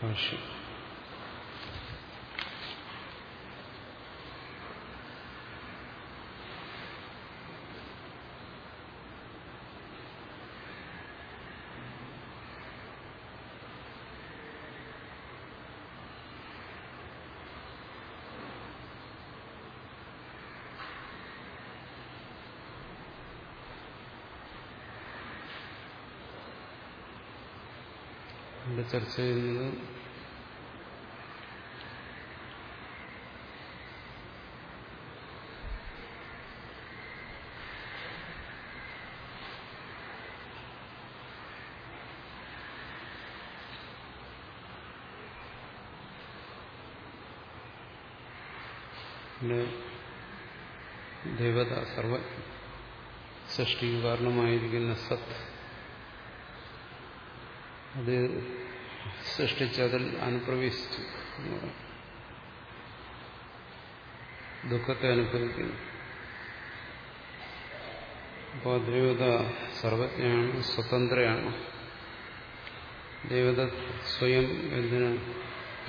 ഭാഷ്യം ഇവിടെ ചർച്ച ചെയ്യുന്നത് പിന്നെ ദേവത സർവ സൃഷ്ടിക്ക് കാരണമായിരിക്കുന്ന സത്ത് അത് സൃഷ്ടിച്ച് അതിൽ അനുപ്രവേശിച്ചു. ദുഃഖത്തെ അനുഭവിക്കുന്നു. അപ്പോൾ ദേവത സർവജ്ഞയാണ് സ്വതന്ത്രയാണ്. ദേവത സ്വയം എന്തിന്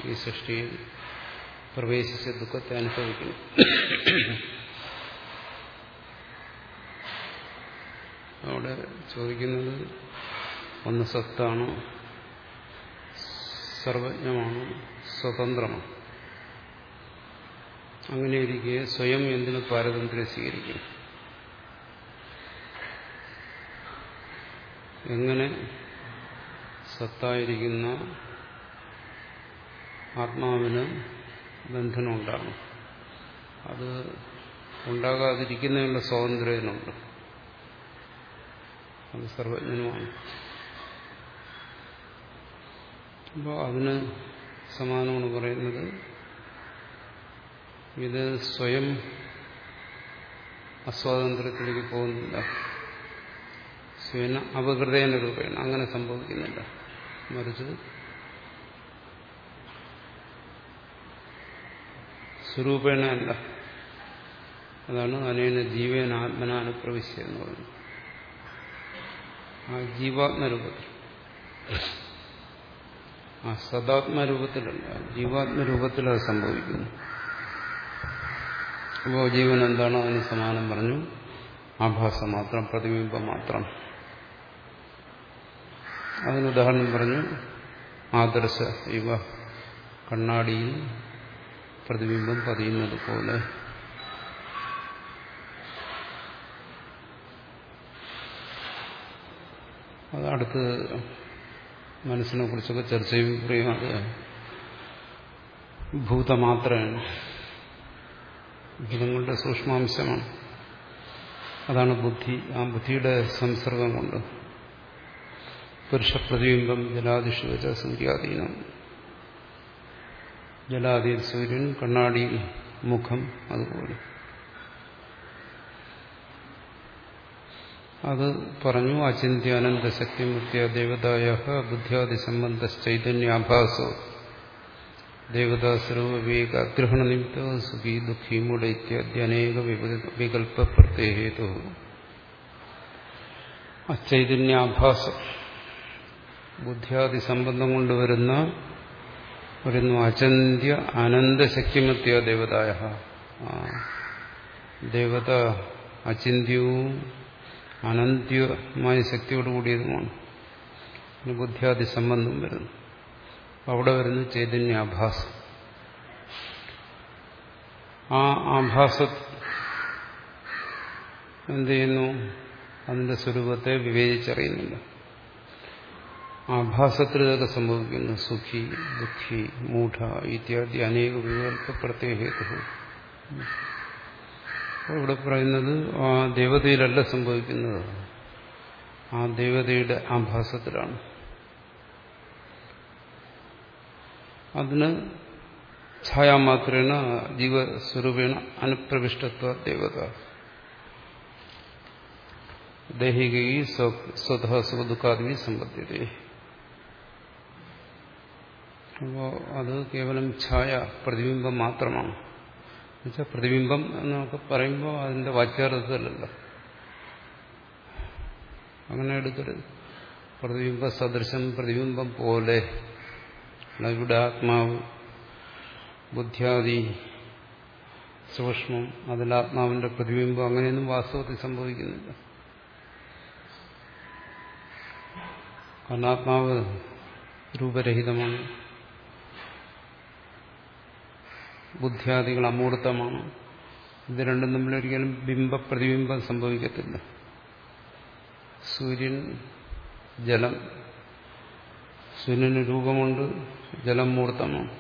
ഈ സൃഷ്ടിയിൽ പ്രവേശിച്ച് ദുഃഖത്തെ അനുഭവിക്കുന്നു? അവിടെ ചോദിക്കുന്നത് ഒന്ന് സത്താണ് സർവജ്ഞമാണ് സ്വതന്ത്രമാണ്. അങ്ങനെ ഇരിക്കെ സ്വയം എന്തിന് പാരതന്ത്ര്യം സ്വീകരിക്കും? എങ്ങനെ സത്തായിരിക്കുന്ന ആത്മാവിന് ബന്ധനം ഉണ്ടാകും അത് ഉണ്ടാകാതിരിക്കുന്നതിനുള്ള സ്വാതന്ത്ര്യത്തിനുണ്ട് അത് സർവജ്ഞനുമാണ്. അപ്പോൾ അതിന് സമാനമാണ് പറയുന്നത്. ഇത് സ്വയം അസ്വാതന്ത്ര്യത്തിലേക്ക് പോകുന്നില്ല. സ്വയം അപകൃതേന രൂപേണ അങ്ങനെ സംഭവിക്കുന്നില്ല. മറിച്ച് സ്വരൂപേണ അല്ല. അതാണ് അനേന ജീവേന എന്ന് പറയുന്നത്. ആ ജീവാത്മരൂപത്തിൽ ആ സദാത്മരൂപത്തിലല്ല ജീവാത്മരൂപത്തിൽ അത് സംഭവിക്കുന്നു. അപ്പോൾ ജീവൻ എന്താണോ? അതിന് സമാനം പറഞ്ഞു ആഭാസം മാത്രം പ്രതിബിംബം മാത്രം. അതിന് ഉദാഹരണം പറഞ്ഞു ആദർശ ഇവ കണ്ണാടിയിൽ പ്രതിബിംബം പതിയുന്നത് പോലെ. അത് അടുത്ത് മനസ്സിനെ കുറിച്ചൊക്കെ ചർച്ച ചെയ്യുമ്പോൾ അത് ഭൂതമാത്രയാണ്. ഭൂതങ്ങളുടെ സൂക്ഷ്മാംശമാണ്. അതാണ് ബുദ്ധി. ആ ബുദ്ധിയുടെ സംസർഗം കൊണ്ട് പുരുഷപ്രതിബിംബം ജലാദിഷു വെച്ച സൂര്യാധീനം. ജലാധീൻ സൂര്യൻ കണ്ണാടി മുഖം അതുപോലെ. അത് പറഞ്ഞു അചിന്ത്യാനന്ദ ശക്തിമുക്തിയ ദേവതായ ബുദ്ധ്യാദി സംബന്ധ ചൈതന്യാഭാസോ ദേവതാസ്വരൂപ വിവേക അഗ്രഹണ നിമിത്ത സുഖി ദുഃഖി മൂട ഇത്യാദി അനേക വികല്പ പ്രത്യേകേതു അച്ചൈതന്യാഭാസം ബുദ്ധ്യാദി സംബന്ധം കൊണ്ടുവരുന്ന വരുന്നു അചന്ത്യ അനന്തശക്തിമത്യ ദേവതായ ദേവത അചിന്ത്യവും അനന്ത്യമായ ശക്തിയോട് കൂടിയതുമാണ്. ബുദ്ധ്യാദി സംബന്ധം വരുന്നു. അവിടെ വരുന്നു ചൈതന്യാഭാസം. ആ ആഭാസ എന്ത് ചെയ്യുന്നു? അതിന്റെ സ്വരൂപത്തെ വിവേചിച്ചറിയുന്നില്ല. ആഭാസത്തിൽ ഇതൊക്കെ സംഭവിക്കുന്നു. സുഖി ദുഃഖി മൂഢ ഇത്യാദി അനേക വികല്പ പ്രത്യേകേതു ഇവിടെ പറയുന്നത് ആ ദേവതയിലല്ല സംഭവിക്കുന്നത്. ആ ദേവതയുടെ ആഭാസത്തിലാണ്. അതിന് ഛായാമാത്രേണ ജീവസ്വരൂപേണ അനുപ്രവിഷ്ടത്വ ദേവത. ദേഹികി സ്വതഃ സുഖദുഃഖാദി സമ്പദ്ധ്യത അപ്പോൾ അത് കേവലം ഛായ പ്രതിബിംബം മാത്രമാണ്. എന്നുവെച്ചാൽ പ്രതിബിംബം എന്നൊക്കെ പറയുമ്പോൾ അതിന്റെ വാക്യാർത്ഥത്തിലല്ലോ അങ്ങനെ എടുക്കരുത് പ്രതിബിംബ സദൃശം പ്രതിബിംബം പോലെ ഇവിടെ ആത്മാവ് ബുദ്ധ്യാദി സൂക്ഷ്മം അതിൽ ആത്മാവിന്റെ പ്രതിബിംബം അങ്ങനെയൊന്നും വാസ്തവത്തിൽ സംഭവിക്കുന്നില്ല. കാരണം ആത്മാവ് രൂപരഹിതമാണ്. ബുദ്ധ്യാദികൾ അമൂർത്തമാണ്. ഇത് രണ്ടും തമ്മിലൊരിക്കലും ബിംബ പ്രതിബിംബം സംഭവിക്കത്തില്ല. സൂര്യൻ ജലം. സൂര്യന് രൂപമുണ്ട് ജലം മൂർത്തമാണ്.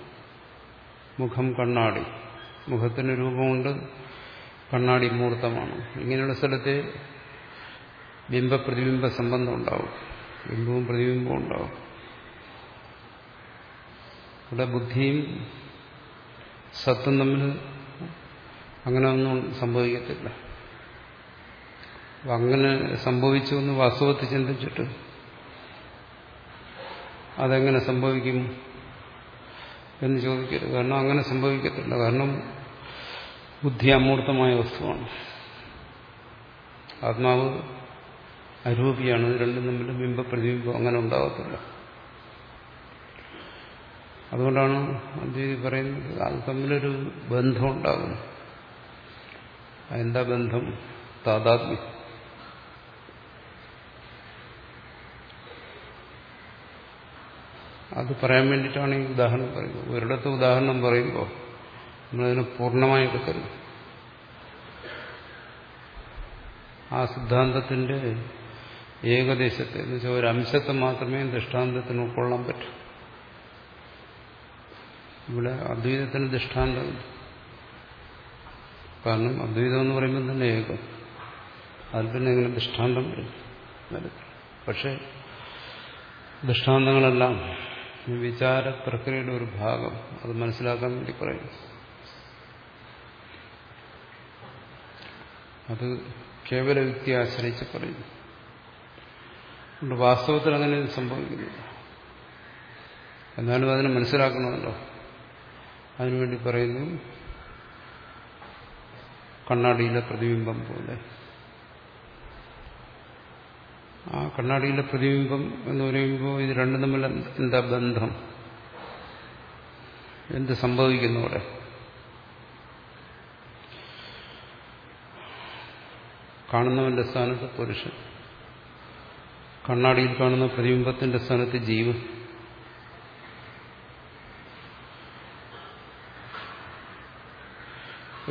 മുഖം കണ്ണാടി. മുഖത്തിന് രൂപമുണ്ട് കണ്ണാടി മൂർത്തമാണ്. ഇങ്ങനെയുള്ള സ്ഥലത്ത് ബിംബ പ്രതിബിംബ സംബന്ധം ഉണ്ടാവും. ബിംബവും പ്രതിബിംബവും ഉണ്ടാവും. ഇവിടെ ബുദ്ധിയും സത്തും തമ്മിൽ അങ്ങനെ ഒന്നും സംഭവിക്കത്തില്ല. അങ്ങനെ സംഭവിച്ചു എന്ന് വാസ്തവത്തിൽ ചിന്തിച്ചിട്ട് അതെങ്ങനെ സംഭവിക്കും എന്ന് ചോദിക്കരുത്. കാരണം അങ്ങനെ സംഭവിക്കത്തില്ല. കാരണം ബുദ്ധി അമൂർത്തമായ വസ്തുവാണ്. ആത്മാവ് അരൂപിയാണ്. രണ്ടും തമ്മിൽ ബിംബ പ്രതിബിംബം അങ്ങനെ ഉണ്ടാകത്തില്ല അതുകൊണ്ടാണ് അദ്വൈതി പറയുന്നത് അത് തമ്മിലൊരു ബന്ധം ഉണ്ടാകുന്നു എന്താ ബന്ധം? താതാത്മ്യം. അത് പറയാൻ വേണ്ടിയിട്ടാണ് ഈ ഉദാഹരണം പറയുന്നത്. ഒരിടത്ത് ഉദാഹരണം പറയുമ്പോൾ നമ്മളതിനെ പൂർണമായി എടുക്കരുത് ആ സിദ്ധാന്തത്തിന്റെ ഏകദേശത്തെ എന്ന് വെച്ചാൽ ഒരു അംശത്തെ മാത്രമേ ദൃഷ്ടാന്തത്തിന് ഉൾക്കൊള്ളാൻ പറ്റൂ. ഇവിടെ അദ്വൈതത്തിന് ദൃഷ്ടാന്തമില്ല കാരണം അദ്വൈതം എന്ന് പറയുമ്പോൾ തന്നെ ഏകം. അതിൽ പിന്നെ ഇങ്ങനെ ദൃഷ്ടാന്തം വരും. പക്ഷെ ദൃഷ്ടാന്തങ്ങളെല്ലാം വിചാര പ്രക്രിയയുടെ ഒരു ഭാഗം അത് മനസ്സിലാക്കാൻ വേണ്ടി പറയും. അത് കേവല വ്യക്തിയെ ആശ്രയിച്ച് പറയുന്നു വാസ്തവത്തിൽ അങ്ങനെ സംഭവിക്കുന്നില്ല. എന്നാലും അതിനെ മനസ്സിലാക്കണമല്ലോ. അതിനുവേണ്ടി പറയുന്നു കണ്ണാടിയിലെ പ്രതിബിംബം പോലെ. ആ കണ്ണാടിയിലെ പ്രതിബിംബം എന്ന് പറയുമ്പോൾ ഇത് രണ്ടും തമ്മിൽ എന്താ ബന്ധം? എന്ത് സംഭവിക്കുന്നു അവിടെ? കാണുന്നവന്റെ സ്ഥാനത്ത് പുരുഷൻ. കണ്ണാടിയിൽ കാണുന്ന പ്രതിബിംബത്തിന്റെ സ്ഥാനത്ത് ജീവൻ.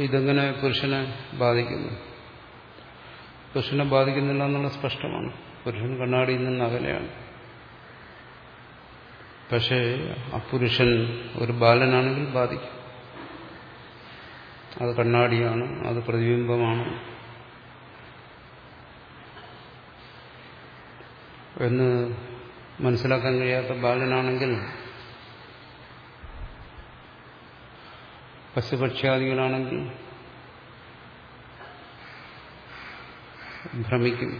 ഇതെങ്ങനെ പുരുഷനെ ബാധിക്കുന്നു? പുരുഷനെ ബാധിക്കുന്നില്ല എന്നുള്ള സ്പഷ്ടമാണ്. പുരുഷൻ കണ്ണാടിയിൽ നിന്ന് അകലെയാണ്. പക്ഷേ ആ പുരുഷൻ ഒരു ബാലനാണെങ്കിൽ ബാധിക്കും. അത് കണ്ണാടിയാണ് അത് പ്രതിബിംബമാണ്. എന്ന് മനസ്സിലാക്കാൻ കഴിയാത്ത ബാലനാണെങ്കിൽ പശുപക്ഷ്യാദികളാണെങ്കിൽ ഭ്രമിക്കും.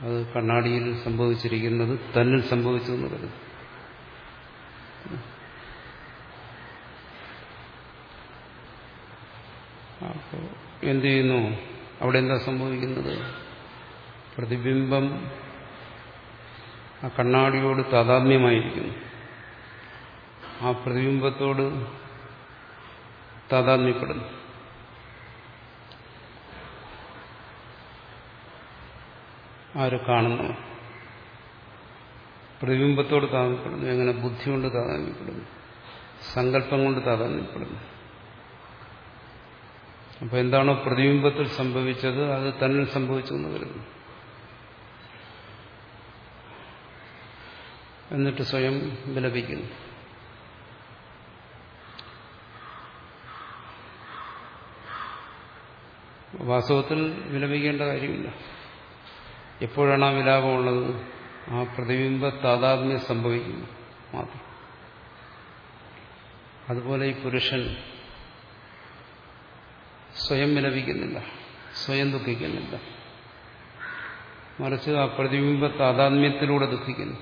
അത് കണ്ണാടിയിൽ സംഭവിച്ചിരിക്കുന്നത് തന്നിൽ സംഭവിച്ചു എന്ന് കരുതും അപ്പോൾ എന്ത് ചെയ്യുന്നു? അവിടെ എന്താ സംഭവിക്കുന്നത്? പ്രതിബിംബം ആ കണ്ണാടിയോട് താതാത്മ്യമായിരിക്കുന്നു. ആ പ്രതിബിംബത്തോട് താതാത്മ്യപ്പെടുന്നു. ആര് കാണുന്നു? പ്രതിബിംബത്തോട് താതാത്മ്യപ്പെടുന്നു. എങ്ങനെ ബുദ്ധി കൊണ്ട് താതാത്മ്യപ്പെടുന്നു? സങ്കല്പം കൊണ്ട് താതാത്മ്യപ്പെടുന്നു. അപ്പൊ എന്താണോ പ്രതിബിംബത്തിൽ സംഭവിച്ചത് അത് തന്നിൽ സംഭവിച്ചു എന്ന് കരുതുന്നു. എന്നിട്ട് സ്വയം വിലപിക്കുന്നു. വാസ്തവത്തിൽ വിലപിക്കേണ്ട കാര്യമില്ല. എപ്പോഴാണ് ആ വിലാപമുള്ളത്? ആ പ്രതിബിംബ താതാത്മ്യം സംഭവിക്കുന്നു മാത്രം. അതുപോലെ ഈ പുരുഷൻ സ്വയം വിലപിക്കുന്നില്ല സ്വയം ദുഃഖിക്കുന്നില്ല. മറിച്ച് ആ പ്രതിബിംബ താതാത്മ്യത്തിലൂടെ ദുഃഖിക്കുന്നു.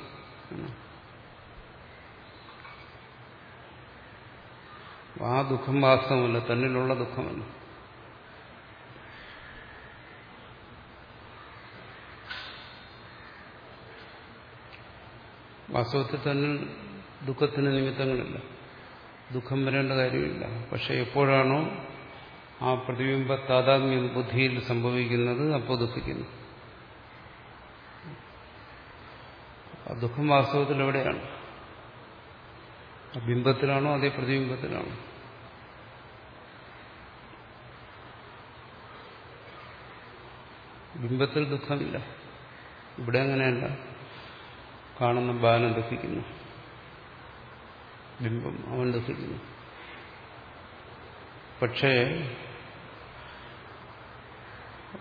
ആ ദുഃഖം വാസ്തവമല്ല തന്നിലുള്ള ദുഃഖമല്ല. വാസ്തവത്തിൽ തന്നെ ദുഃഖത്തിന് നിമിത്തങ്ങളില്ല. ദുഃഖം വരേണ്ട കാര്യമില്ല. പക്ഷെ എപ്പോഴാണോ ആ പ്രതിബിംബ താതാത്മ്യം ബുദ്ധിയിൽ സംഭവിക്കുന്നത് അപ്പോൾ ദുഃഖിക്കുന്നു. ആ ദുഃഖം വാസ്തവത്തിൽ എവിടെയാണ്? ബിംബത്തിലാണോ അതേ പ്രതിബിംബത്തിലാണോ? ബിംബത്തിൽ ദുഃഖമില്ല. ഇവിടെ അങ്ങനെയല്ല. കാണുന്ന ബാലൻ ദുഃഖിക്കുന്നു ബിംബം അവൻ ദുഃഖിക്കുന്നു പക്ഷേ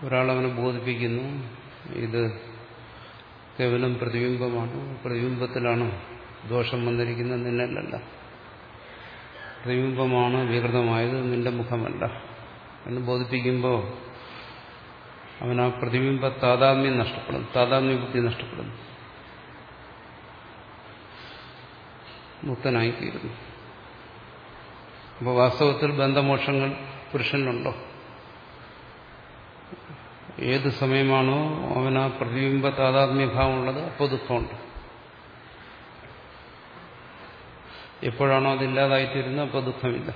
ഒരാളവനെ ബോധിപ്പിക്കുന്നു. ഇത് കേവലം പ്രതിബിംബമാണ്. പ്രതിബിംബത്തിലാണ് ദോഷം വന്നിരിക്കുന്നത് നിന്നല്ലല്ല. പ്രതിബിംബമാണ് വികൃതമായത് നിന്റെ മുഖമല്ല എന്ന് ബോധിപ്പിക്കുമ്പോൾ അവൻ ആ പ്രതിബിംബ താതാമ്യം നഷ്ടപ്പെടും. താതാമ്യ ബുദ്ധി നഷ്ടപ്പെടുന്നു മുക്തനായിത്തീരുന്നു. അപ്പോൾ വാസ്തവത്തിൽ ബന്ധമോക്ഷങ്ങൾ പുരുഷനിലുണ്ടോ? ഏത് സമയമാണോ അവൻ ആ പ്രതിബിംബ താതാത്മ്യഭാവമുള്ളത് അപ്പോൾ ദുഃഖമുണ്ട്. എപ്പോഴാണോ അതില്ലാതായിത്തീരുന്നത് അപ്പോൾ ദുഃഖമില്ല.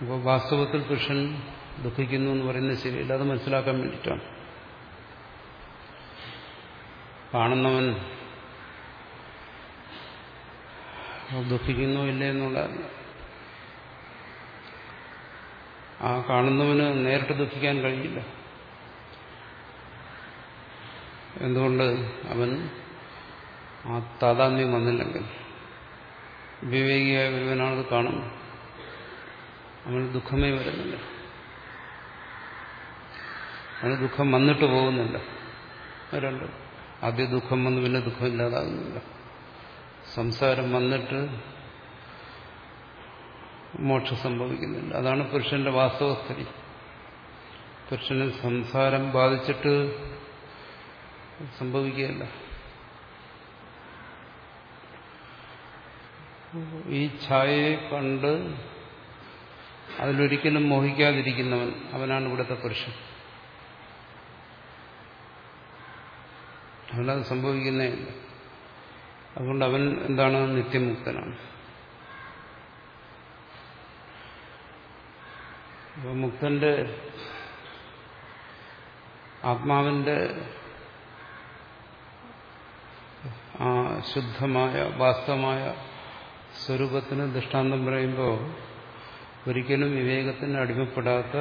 അപ്പോൾ വാസ്തവത്തിൽ പുരുഷൻ ദുഃഖിക്കുന്നു എന്ന് പറയുന്നത് ശരിയല്ല അത് മനസ്സിലാക്കാൻ വേണ്ടിയിട്ടാണ്. കാണുന്നവൻ ദുഃഖിക്കുന്നോ ഇല്ല എന്നുള്ളതല്ല. ആ കാണുന്നവന് നേരിട്ട് ദുഃഖിക്കാൻ കഴിയില്ല. എന്തുകൊണ്ട്? അവൻ ആ താതാമ്യം വന്നില്ലെങ്കിൽ. വിവേകിയായ ഒരുവനാണത് കാണും അവന് ദുഃഖമേ വരുന്നില്ല. അവന് ദുഃഖം വന്നിട്ട് പോകുന്നില്ല. രണ്ട്. ആദ്യ ദുഃഖം വന്ന് പിന്നെ ദുഃഖം ഇല്ലാതാകുന്നില്ല. സംസാരം വന്നിട്ട് മോക്ഷം സംഭവിക്കുന്നില്ല അതാണ് പുരുഷന്റെ വാസ്തവസ്ഥിതി പുരുഷന് സംസാരം ബാധിച്ചിട്ട് സംഭവിക്കുകയല്ല. ഈ ഛായയെ കണ്ട് അതിലൊരിക്കലും മോഹിക്കാതിരിക്കുന്നവൻ അവനാണ് ഇവിടുത്തെ പുരുഷൻ. അവനത് സംഭവിക്കുന്നേ അതുകൊണ്ട് അവൻ എന്താണ് നിത്യമുക്തനാണ്. മുക്തന്റെ ആത്മാവിന്റെ ആ ശുദ്ധമായ വാസ്തവമായ സ്വരൂപത്തിന് ദൃഷ്ടാന്തം പറയുമ്പോൾ ഒരിക്കലും വിവേകത്തിന് അടിമപ്പെടാത്ത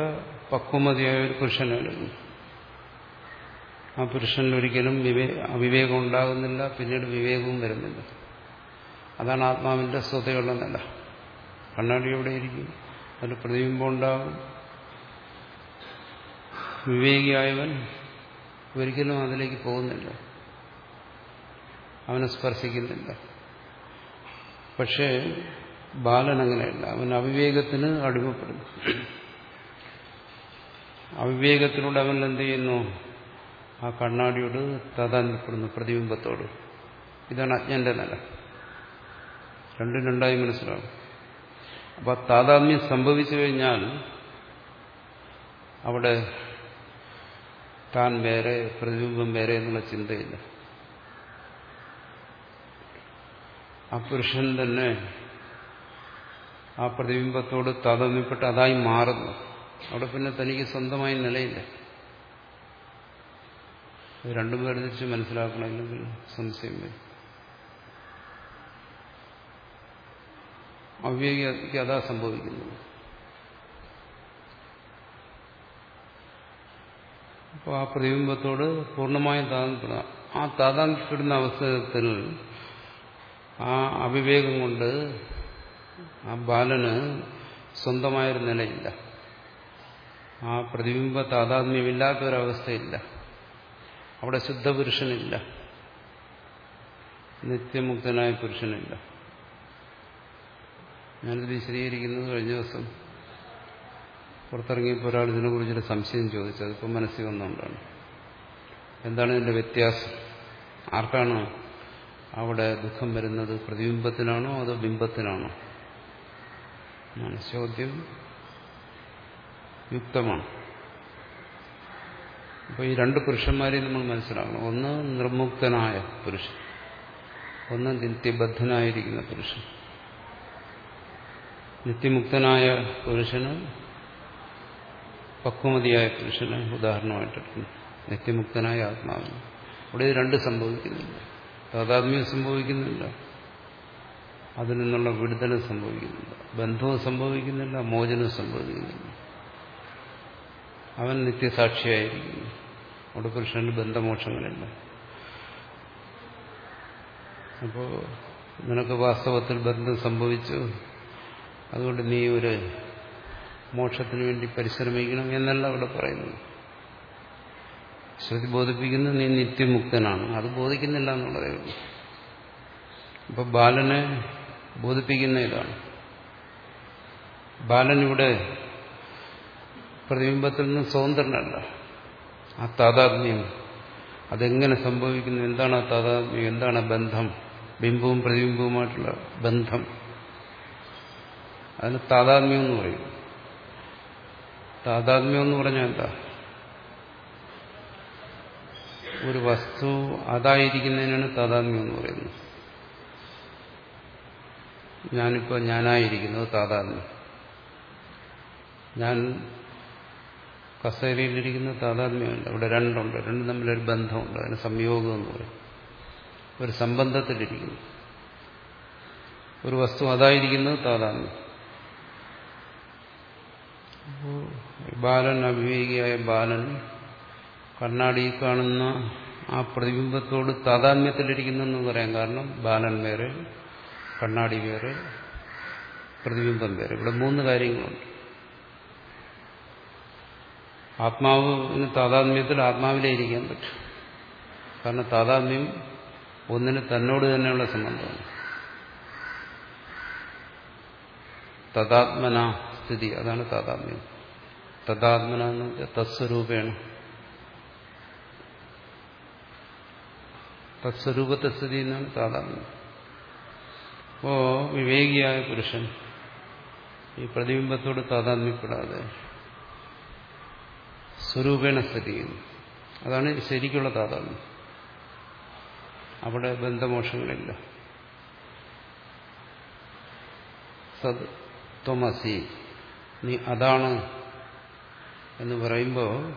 പക്വമതിയായ ഒരു പുരുഷനായിരുന്നു. ആ പുരുഷനിൽ ഒരിക്കലും വിവേ അവിവേകം ഉണ്ടാകുന്നില്ല പിന്നീട് വിവേകവും വരുന്നില്ല. അതാണ് ആത്മാവിന്റെ സ്വതയുള്ള നില കണ്ണാടി എവിടെ ഇരിക്കും? അതിൽ പ്രതിബിംബം ഉണ്ടാകും. വിവേകിയായവൻ ഒരിക്കലും അതിലേക്ക് പോകുന്നില്ല. അവനെ സ്പർശിക്കുന്നില്ല. പക്ഷേ ബാലൻ അങ്ങനെയല്ല. അവൻ അവിവേകത്തിന് അടിമപ്പെടുന്നു. അവിവേകത്തിലൂടെ അവൻ എന്ത് ചെയ്യുന്നു? ആ കണ്ണാടിയോട് താതാന്യപ്പെടുന്നു പ്രതിബിംബത്തോട്. ഇതാണ് അജ്ഞന്റെ നില. രണ്ടും രണ്ടായി മനസ്സിലാവും. അപ്പൊ താതാത്മ്യം സംഭവിച്ചു കഴിഞ്ഞാൽ അവിടെ താൻ വേറെ പ്രതിബിംബം വേറെ എന്നുള്ള ചിന്തയില്ല. ആ പുരുഷൻ തന്നെ ആ പ്രതിബിംബത്തോട് താതാത്മ്യപ്പെട്ട് അതായി മാറുന്നു. അവിടെ പിന്നെ തനിക്ക് സ്വന്തമായി നിലയില്ല. രണ്ടും വേർതിരിച്ച് മനസ്സിലാക്കണമെങ്കിൽ സംശയം വരും. അവിവേകിക്ക് അതാ സംഭവിക്കുന്നത്. അപ്പോൾ ആ പ്രതിബിംബത്തോട് പൂർണമായും താതാന്യപ്പെടുക ആ താതാന്യപ്പെടുന്ന അവസരത്തിൽ ആ അവിവേകം കൊണ്ട് ആ ബാലന് സ്വന്തമായൊരു നിലയില്ല. ആ പ്രതിബിംബ താതാത്മ്യമില്ലാത്തൊരവസ്ഥയില്ല. അവിടെ ശുദ്ധ ശുദ്ധപുരുഷനില്ല. നിത്യമുക്തനായ പുരുഷനില്ല. ഞാനിത് വിശദീകരിക്കുന്നത് കഴിഞ്ഞ ദിവസം പുറത്തിറങ്ങിയപ്പോൾ ഒരാൾ ഇതിനെക്കുറിച്ചൊരു സംശയം ചോദിച്ചത് അതിപ്പോൾ മനസ്സിൽ വന്നുകൊണ്ടാണ്. എന്താണ് ഇതിന്റെ വ്യത്യാസം? ആർക്കാണ് അവിടെ ദുഃഖം വരുന്നത്? പ്രതിബിംബത്തിനാണോ അതോ ബിംബത്തിനാണോ? ചോദ്യം. യുക്തമാണ്. അപ്പോൾ ഈ രണ്ട് പുരുഷന്മാരെയും നമ്മൾ മനസ്സിലാക്കണം. ഒന്ന് നിർമുക്തനായ പുരുഷൻ. ഒന്ന് നിത്യബദ്ധനായിരിക്കുന്ന പുരുഷൻ. നിത്യമുക്തനായ പുരുഷന് പക്വമതിയായ പുരുഷന് ഉദാഹരണമായിട്ടെടുക്കുന്നു നിത്യമുക്തനായ ആത്മാവിന്. ഇവിടെ രണ്ട് സംഭവിക്കുന്നില്ല. താതാത്മ്യം സംഭവിക്കുന്നില്ല. അതിൽ നിന്നുള്ള വിടുതലും സംഭവിക്കുന്നില്ല. ബന്ധവും സംഭവിക്കുന്നില്ല. മോചനവും സംഭവിക്കുന്നില്ല. അവൻ നിത്യസാക്ഷിയായിരിക്കുന്നു. അവിടെ പുരുഷന് ബന്ധമോക്ഷങ്ങളുണ്ട്. അപ്പോ നിനക്ക് വാസ്തവത്തിൽ ബന്ധം സംഭവിച്ചു. അതുകൊണ്ട് നീ ഒരു മോക്ഷത്തിന് വേണ്ടി പരിശ്രമിക്കണം എന്നല്ല അവിടെ പറയുന്നത്. ശ്രുതി ബോധിപ്പിക്കുന്നത് നീ നിത്യമുക്തനാണ്. അത് ബോധിക്കുന്നില്ല എന്നുള്ളതേ ഉള്ളൂ. അപ്പൊ ബാലനെ ബോധിപ്പിക്കുന്ന ഇതാണ്. ബാലൻ ഇവിടെ പ്രതിബിംബത്തിൽ നിന്ന് സ്വതന്ത്രനല്ല. ആ താതാത്മ്യം. അതെങ്ങനെ സംഭവിക്കുന്നു? എന്താണ് ആ താതാത്മ്യം? എന്താണ് ബന്ധം? ബിംബവും പ്രതിബിംബവുമായിട്ടുള്ള ബന്ധം. അതിന് താതാത്മ്യം എന്ന് പറയും. താതാത്മ്യം എന്ന് പറഞ്ഞാൽ എന്താ? ഒരു വസ്തു അതായിരിക്കുന്നതിനാണ് താതാത്മ്യം എന്ന് പറയുന്നത്. ഞാനിപ്പോൾ ഞാനായിരിക്കുന്നത് താതാത്മ്യം. ഞാൻ കസേരയിലിരിക്കുന്ന താതാത്മ്യമുണ്ട്. ഇവിടെ രണ്ടുണ്ട്. രണ്ടും തമ്മിലൊരു ബന്ധമുണ്ട്. അതിന് സംയോഗം എന്ന് പറയും. ഒരു സംബന്ധത്തിലിരിക്കുന്നു. ഒരു വസ്തു അതായിരിക്കുന്നത് താതാത്മ്യം. ബാലൻ അവിവേകിയായ ബാലൻ കണ്ണാടി കാണുന്ന ആ പ്രതിബിംബത്തോട് താതാത്മ്യത്തിലിരിക്കുന്നെന്ന് പറയാം കാരണം ബാലൻ വേറെ കണ്ണാടി വേറെ പ്രതിബിംബം വേറെ. ഇവിടെ മൂന്ന് കാര്യങ്ങളുണ്ട്. ആത്മാവിന് താതാത്മ്യത്തിൽ ആത്മാവിലേ ഇരിക്കാൻ പറ്റും. കാരണം താതാത്മ്യം ഒന്നിന് തന്നോട് തന്നെയുള്ള സംബന്ധമാണ്. തഥാത്മന സ്ഥിതി അതാണ് താതാത്മ്യം. തഥാത്മന എന്ന് വെച്ചാൽ തസ്വരൂപേണ് തത്സ്വരൂപത്തെ സ്ഥിതി എന്നാണ് താതാത്മ്യം. അപ്പോ വിവേകിയായ പുരുഷൻ ഈ പ്രതിബിംബത്തോട് താതാത്മ്യപ്പെടാതെ സ്വരൂപേണ സ്ഥിതി ചെയ്യുന്നു. അതാണ് ശരിക്കുള്ള താതാത്മ്യം അവിടെ ബന്ധമോഷങ്ങളില്ല. സത് ത്വമസി. നീ അതാണ് എന്ന് പറയുമ്പോൾ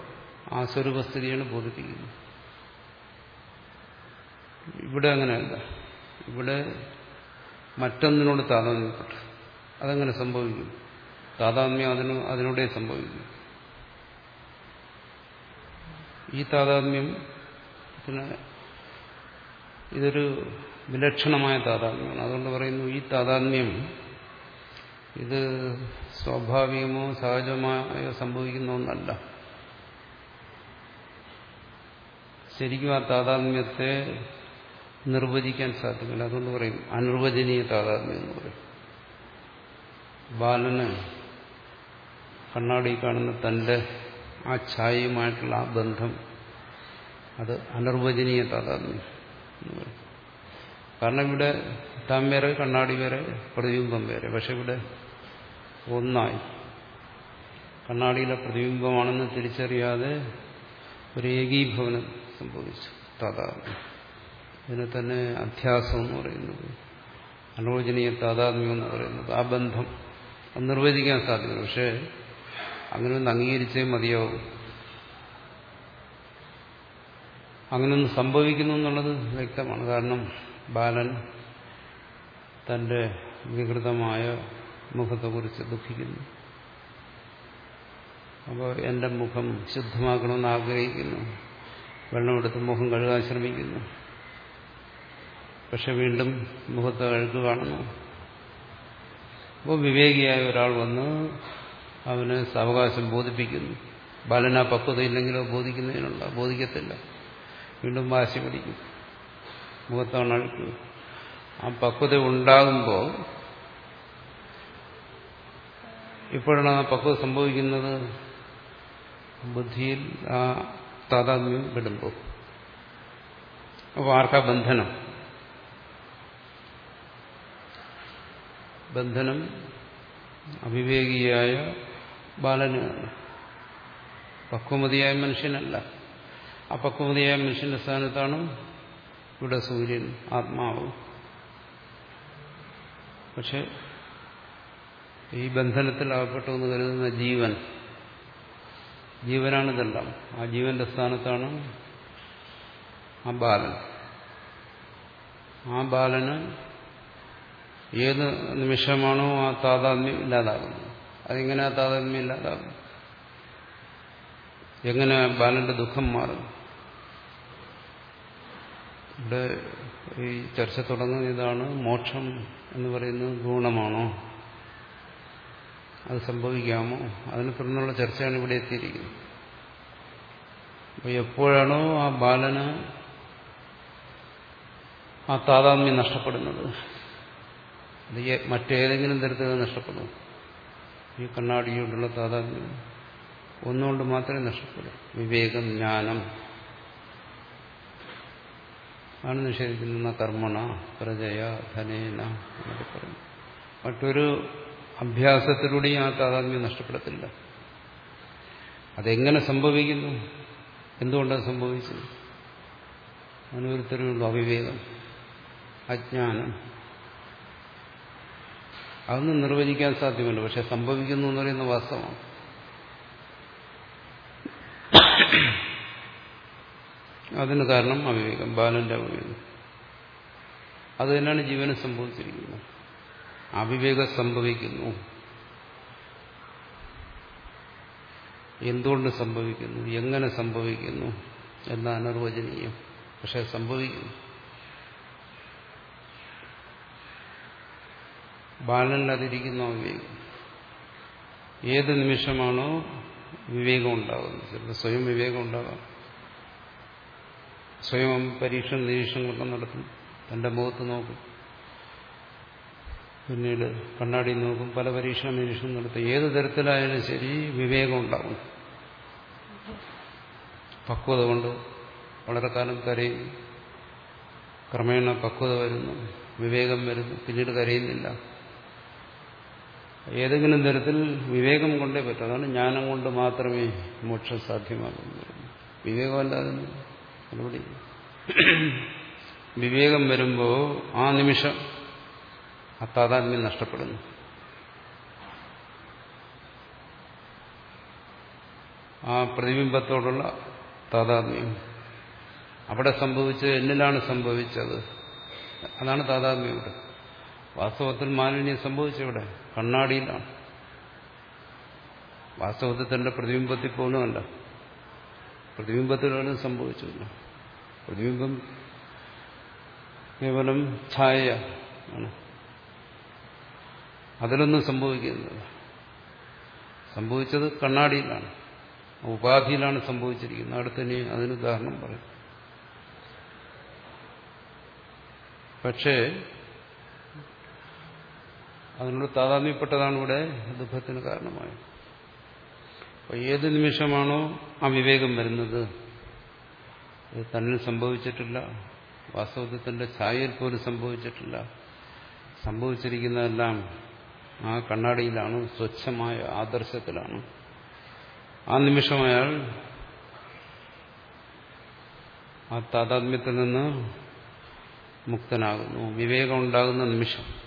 ആ സ്വരൂപസ്ഥിതിയാണ് ബോധിപ്പിക്കുന്നത്. ഇവിടെ അങ്ങനെയല്ല. ഇവിടെ മറ്റൊന്നിനോട് താതാത്മ്യപ്പെട്ടു. അതങ്ങനെ സംഭവിക്കും താതാത്മ്യം അതിനോ അതിനോടെ സംഭവിക്കും ഈ താതാത്മ്യം ഇതൊരു വിലക്ഷണമായ താതാത്മ്യമാണ്. അതുകൊണ്ട് പറയുന്നു ഈ താതാത്മ്യം ഇത് സ്വാഭാവികമോ സഹജമായോ സംഭവിക്കുന്ന ഒന്നല്ല. ശരിക്കും ആ താതാത്മ്യത്തെ നിർവചിക്കാൻ സാധിക്കില്ല അതുകൊണ്ട് പറയും അനിർവചനീയ താതാത്മ്യം എന്ന് പറയും. ബാലന് കണ്ണാടി കാണുന്ന തന്റെ ആ ഛായയുമായിട്ടുള്ള ആ ബന്ധം അത് അനിർവചനീയ താതാത്മ്യം കാരണം ഇവിടെ താൻ വേറെ കണ്ണാടി വേറെ പ്രതിബിംബം വേറെ. പക്ഷെ ഇവിടെ ഒന്നായി. കണ്ണാടിയിലെ പ്രതിബിംബമാണെന്ന് തിരിച്ചറിയാതെ ഒരു ഏകീഭവനം സംഭവിച്ചു. താതാത്മ്യം ഇതിനെ തന്നെ അധ്യാസം എന്ന് പറയുന്നത്. അനോചനീയ താതാത്മ്യം എന്ന് പറയുന്നത്. ആ ബന്ധം നിർവചിക്കാൻ സാധിക്കുന്നു പക്ഷേ അങ്ങനെ ഒന്ന് അംഗീകരിച്ചേ മതിയാവും അങ്ങനെയൊന്ന് സംഭവിക്കുന്നു എന്നുള്ളത് വ്യക്തമാണ്. കാരണം ബാലൻ തന്റെ വികൃതമായ മുഖത്തെക്കുറിച്ച് ദുഃഖിക്കുന്നു. അപ്പോൾ എന്റെ മുഖം ശുദ്ധമാക്കണമെന്ന് ആഗ്രഹിക്കുന്നു. വെള്ളമെടുത്ത് മുഖം കഴുകാൻ ശ്രമിക്കുന്നു. പക്ഷെ വീണ്ടും മുഖത്ത് കഴുകുകയാണെന്നു അപ്പോൾ വിവേകിയായ ഒരാൾ വന്ന് അവന് സാവകാശം ബോധിപ്പിക്കുന്നു. ബാലന പക്വതയില്ലെങ്കിലോ ബോധിക്കുന്നതിനുള്ള ബോധിക്കത്തില്ല. വീണ്ടും വാശി പിടിക്കും. മുഖത്താണ് അഴുക്കുക ആ പക്വത ഉണ്ടാകുമ്പോൾ ഇപ്പോഴാണ് ആ പക്വത സംഭവിക്കുന്നത്? ബുദ്ധിയിൽ ആ താതാത്മ്യം വിടുമ്പോൾ അപ്പോൾ ആർക്കാ ബന്ധനം? ബന്ധനം അവിവേകിയായ ബാലനാണ് പക്വമതിയായ മനുഷ്യനല്ല. ആ പക്വമതിയായ മനുഷ്യന്റെ സ്ഥാനത്താണ് ഇവിടെ സൂര്യൻ ആത്മാവ്. പക്ഷെ ഈ ബന്ധനത്തിൽ അകപ്പെട്ടു എന്ന് കരുതുന്ന ജീവൻ ജീവനാണ് ഇതെല്ലാം. ആ ജീവന്റെ സ്ഥാനത്താണ് ആ ബാലൻ. ആ ബാലന് ഏത് നിമിഷമാണോ ആ താതാത്മ്യം ഇല്ലാതാകുന്നത്. അതെങ്ങനെ ആ താതാത്മ്യം ഇല്ലാതാകും എങ്ങനെ ബാലന്റെ ദുഃഖം മാറും? ഇവിടെ ഈ ചർച്ച തുടങ്ങുന്ന ഇതാണ് മോക്ഷം എന്ന് പറയുന്നത് ഗുണമാണോ? അത് സംഭവിക്കാമോ? അതിനെ തുടർന്നുള്ള ചർച്ചയാണ് ഇവിടെ എത്തിയിരിക്കുന്നത്. അപ്പോൾ എപ്പോഴാണോ ആ ബാലന് ആ താതാത്മ്യം നഷ്ടപ്പെടുന്നത്? മറ്റേതെങ്കിലും തരത്തിൽ നഷ്ടപ്പെടും ഈ കണ്ണാടി കൊണ്ടുള്ള താതാത്മ്യം ഒന്നുകൊണ്ട് മാത്രമേ നഷ്ടപ്പെടൂ. വിവേകം ജ്ഞാനം. ആണ് നിഷേധിക്കുന്ന കർമ്മണ പ്രജയ ധനേന എന്നൊക്കെ പറയും മറ്റൊരു അഭ്യാസത്തിലൂടെയും ആ താതാത്മ്യം നഷ്ടപ്പെടത്തില്ല. അതെങ്ങനെ സംഭവിക്കുന്നു? എന്തുകൊണ്ടാണ് സംഭവിച്ചത്? അതിനൊരുത്തരുള്ളൂ അവിവേകം അജ്ഞാനം. അതൊന്നും നിർവചിക്കാൻ സാധ്യമല്ല. പക്ഷെ സംഭവിക്കുന്നു എന്ന് പറയുന്ന വാസ്തവമാണ്. അതിന് കാരണം അവിവേകം ബാലന്റെ അവിവേകം. അത് തന്നെയാണ് ജീവന് സംഭവിച്ചിരിക്കുന്നത്. അവിവേകം സംഭവിക്കുന്നു. എന്തുകൊണ്ട് സംഭവിക്കുന്നു? എങ്ങനെ സംഭവിക്കുന്നു? എന്ന അനിർവചനീയം പക്ഷെ സംഭവിക്കുന്നു. ബാലനിലതിരിക്കുന്ന വിവേകം. ഏത് നിമിഷമാണോ വിവേകം ഉണ്ടാകുന്നത് ചിലപ്പോൾ സ്വയം വിവേകം ഉണ്ടാകാം സ്വയം പരീക്ഷ നിരീക്ഷണങ്ങളൊക്കെ നടത്തും. തന്റെ മുഖത്ത് നോക്കും. പിന്നീട് കണ്ണാടി നോക്കും. പല പരീക്ഷ നിരീക്ഷണം നടത്തും. ഏത് തരത്തിലായാലും ശരി വിവേകം ഉണ്ടാകും പക്വത കൊണ്ട് വളരെ കാലം കരയും. ക്രമേണ പക്വത വരുന്നു. വിവേകം വരുന്നു. പിന്നീട് കരയുന്നില്ല. ഏതെങ്കിലും തരത്തിൽ വിവേകം കൊണ്ടേ പറ്റും. അതാണ് ജ്ഞാനം കൊണ്ട് മാത്രമേ മോക്ഷം സാധ്യമാകുന്നു. വിവേകമല്ലാതെ മറുപടി വിവേകം വരുമ്പോൾ ആ നിമിഷം ആ താതാത്മ്യം നഷ്ടപ്പെടുന്നു. ആ പ്രതിബിംബത്തോടുള്ള താതാത്മ്യം. അവിടെ സംഭവിച്ചത് എന്നിലാണ് സംഭവിച്ചത്. അതാണ് താതാത്മ്യം ഇവിടെ. വാസ്തവത്തിൽ മാലിന്യം സംഭവിച്ചിവിടെ കണ്ണാടിയിലാണ്. വാസ്തവത്തിൽ തന്റെ പ്രതിബിംബത്തിൽ പോലുമല്ല. പ്രതിബിംബത്തിലാണ് സംഭവിച്ചില്ല. പ്രതിബിംബം കേവലം ഛായ ആണ് അതിലൊന്നും സംഭവിക്കുന്നില്ല. സംഭവിച്ചത് കണ്ണാടിയിലാണ്. ഉപാധിയിലാണ് സംഭവിച്ചിരിക്കുന്നത്. അടുത്തന്നെ അതിന് ഉദാഹരണം പറയും. പക്ഷേ അതിനോട് താതാത്മ്യപ്പെട്ടതാണ് ഇവിടെ ദുഃഖത്തിന് കാരണമായത്. അപ്പൊ ഏത് നിമിഷമാണോ ആ വിവേകം വരുന്നത്? ഇത് തന്നിൽ സംഭവിച്ചിട്ടില്ല. വാസ്തവത്തിൽ തന്റെ ഛായയിൽ പോലും സംഭവിച്ചിട്ടില്ല. സംഭവിച്ചിരിക്കുന്നതെല്ലാം ആ കണ്ണാടിയിലാണ് സ്വച്ഛമായ ആദർശത്തിലാണ്. ആ നിമിഷം ആ താതാത്മ്യത്തിൽ നിന്ന് മുക്തനാകുന്നു. വിവേകം ഉണ്ടാകുന്ന നിമിഷം.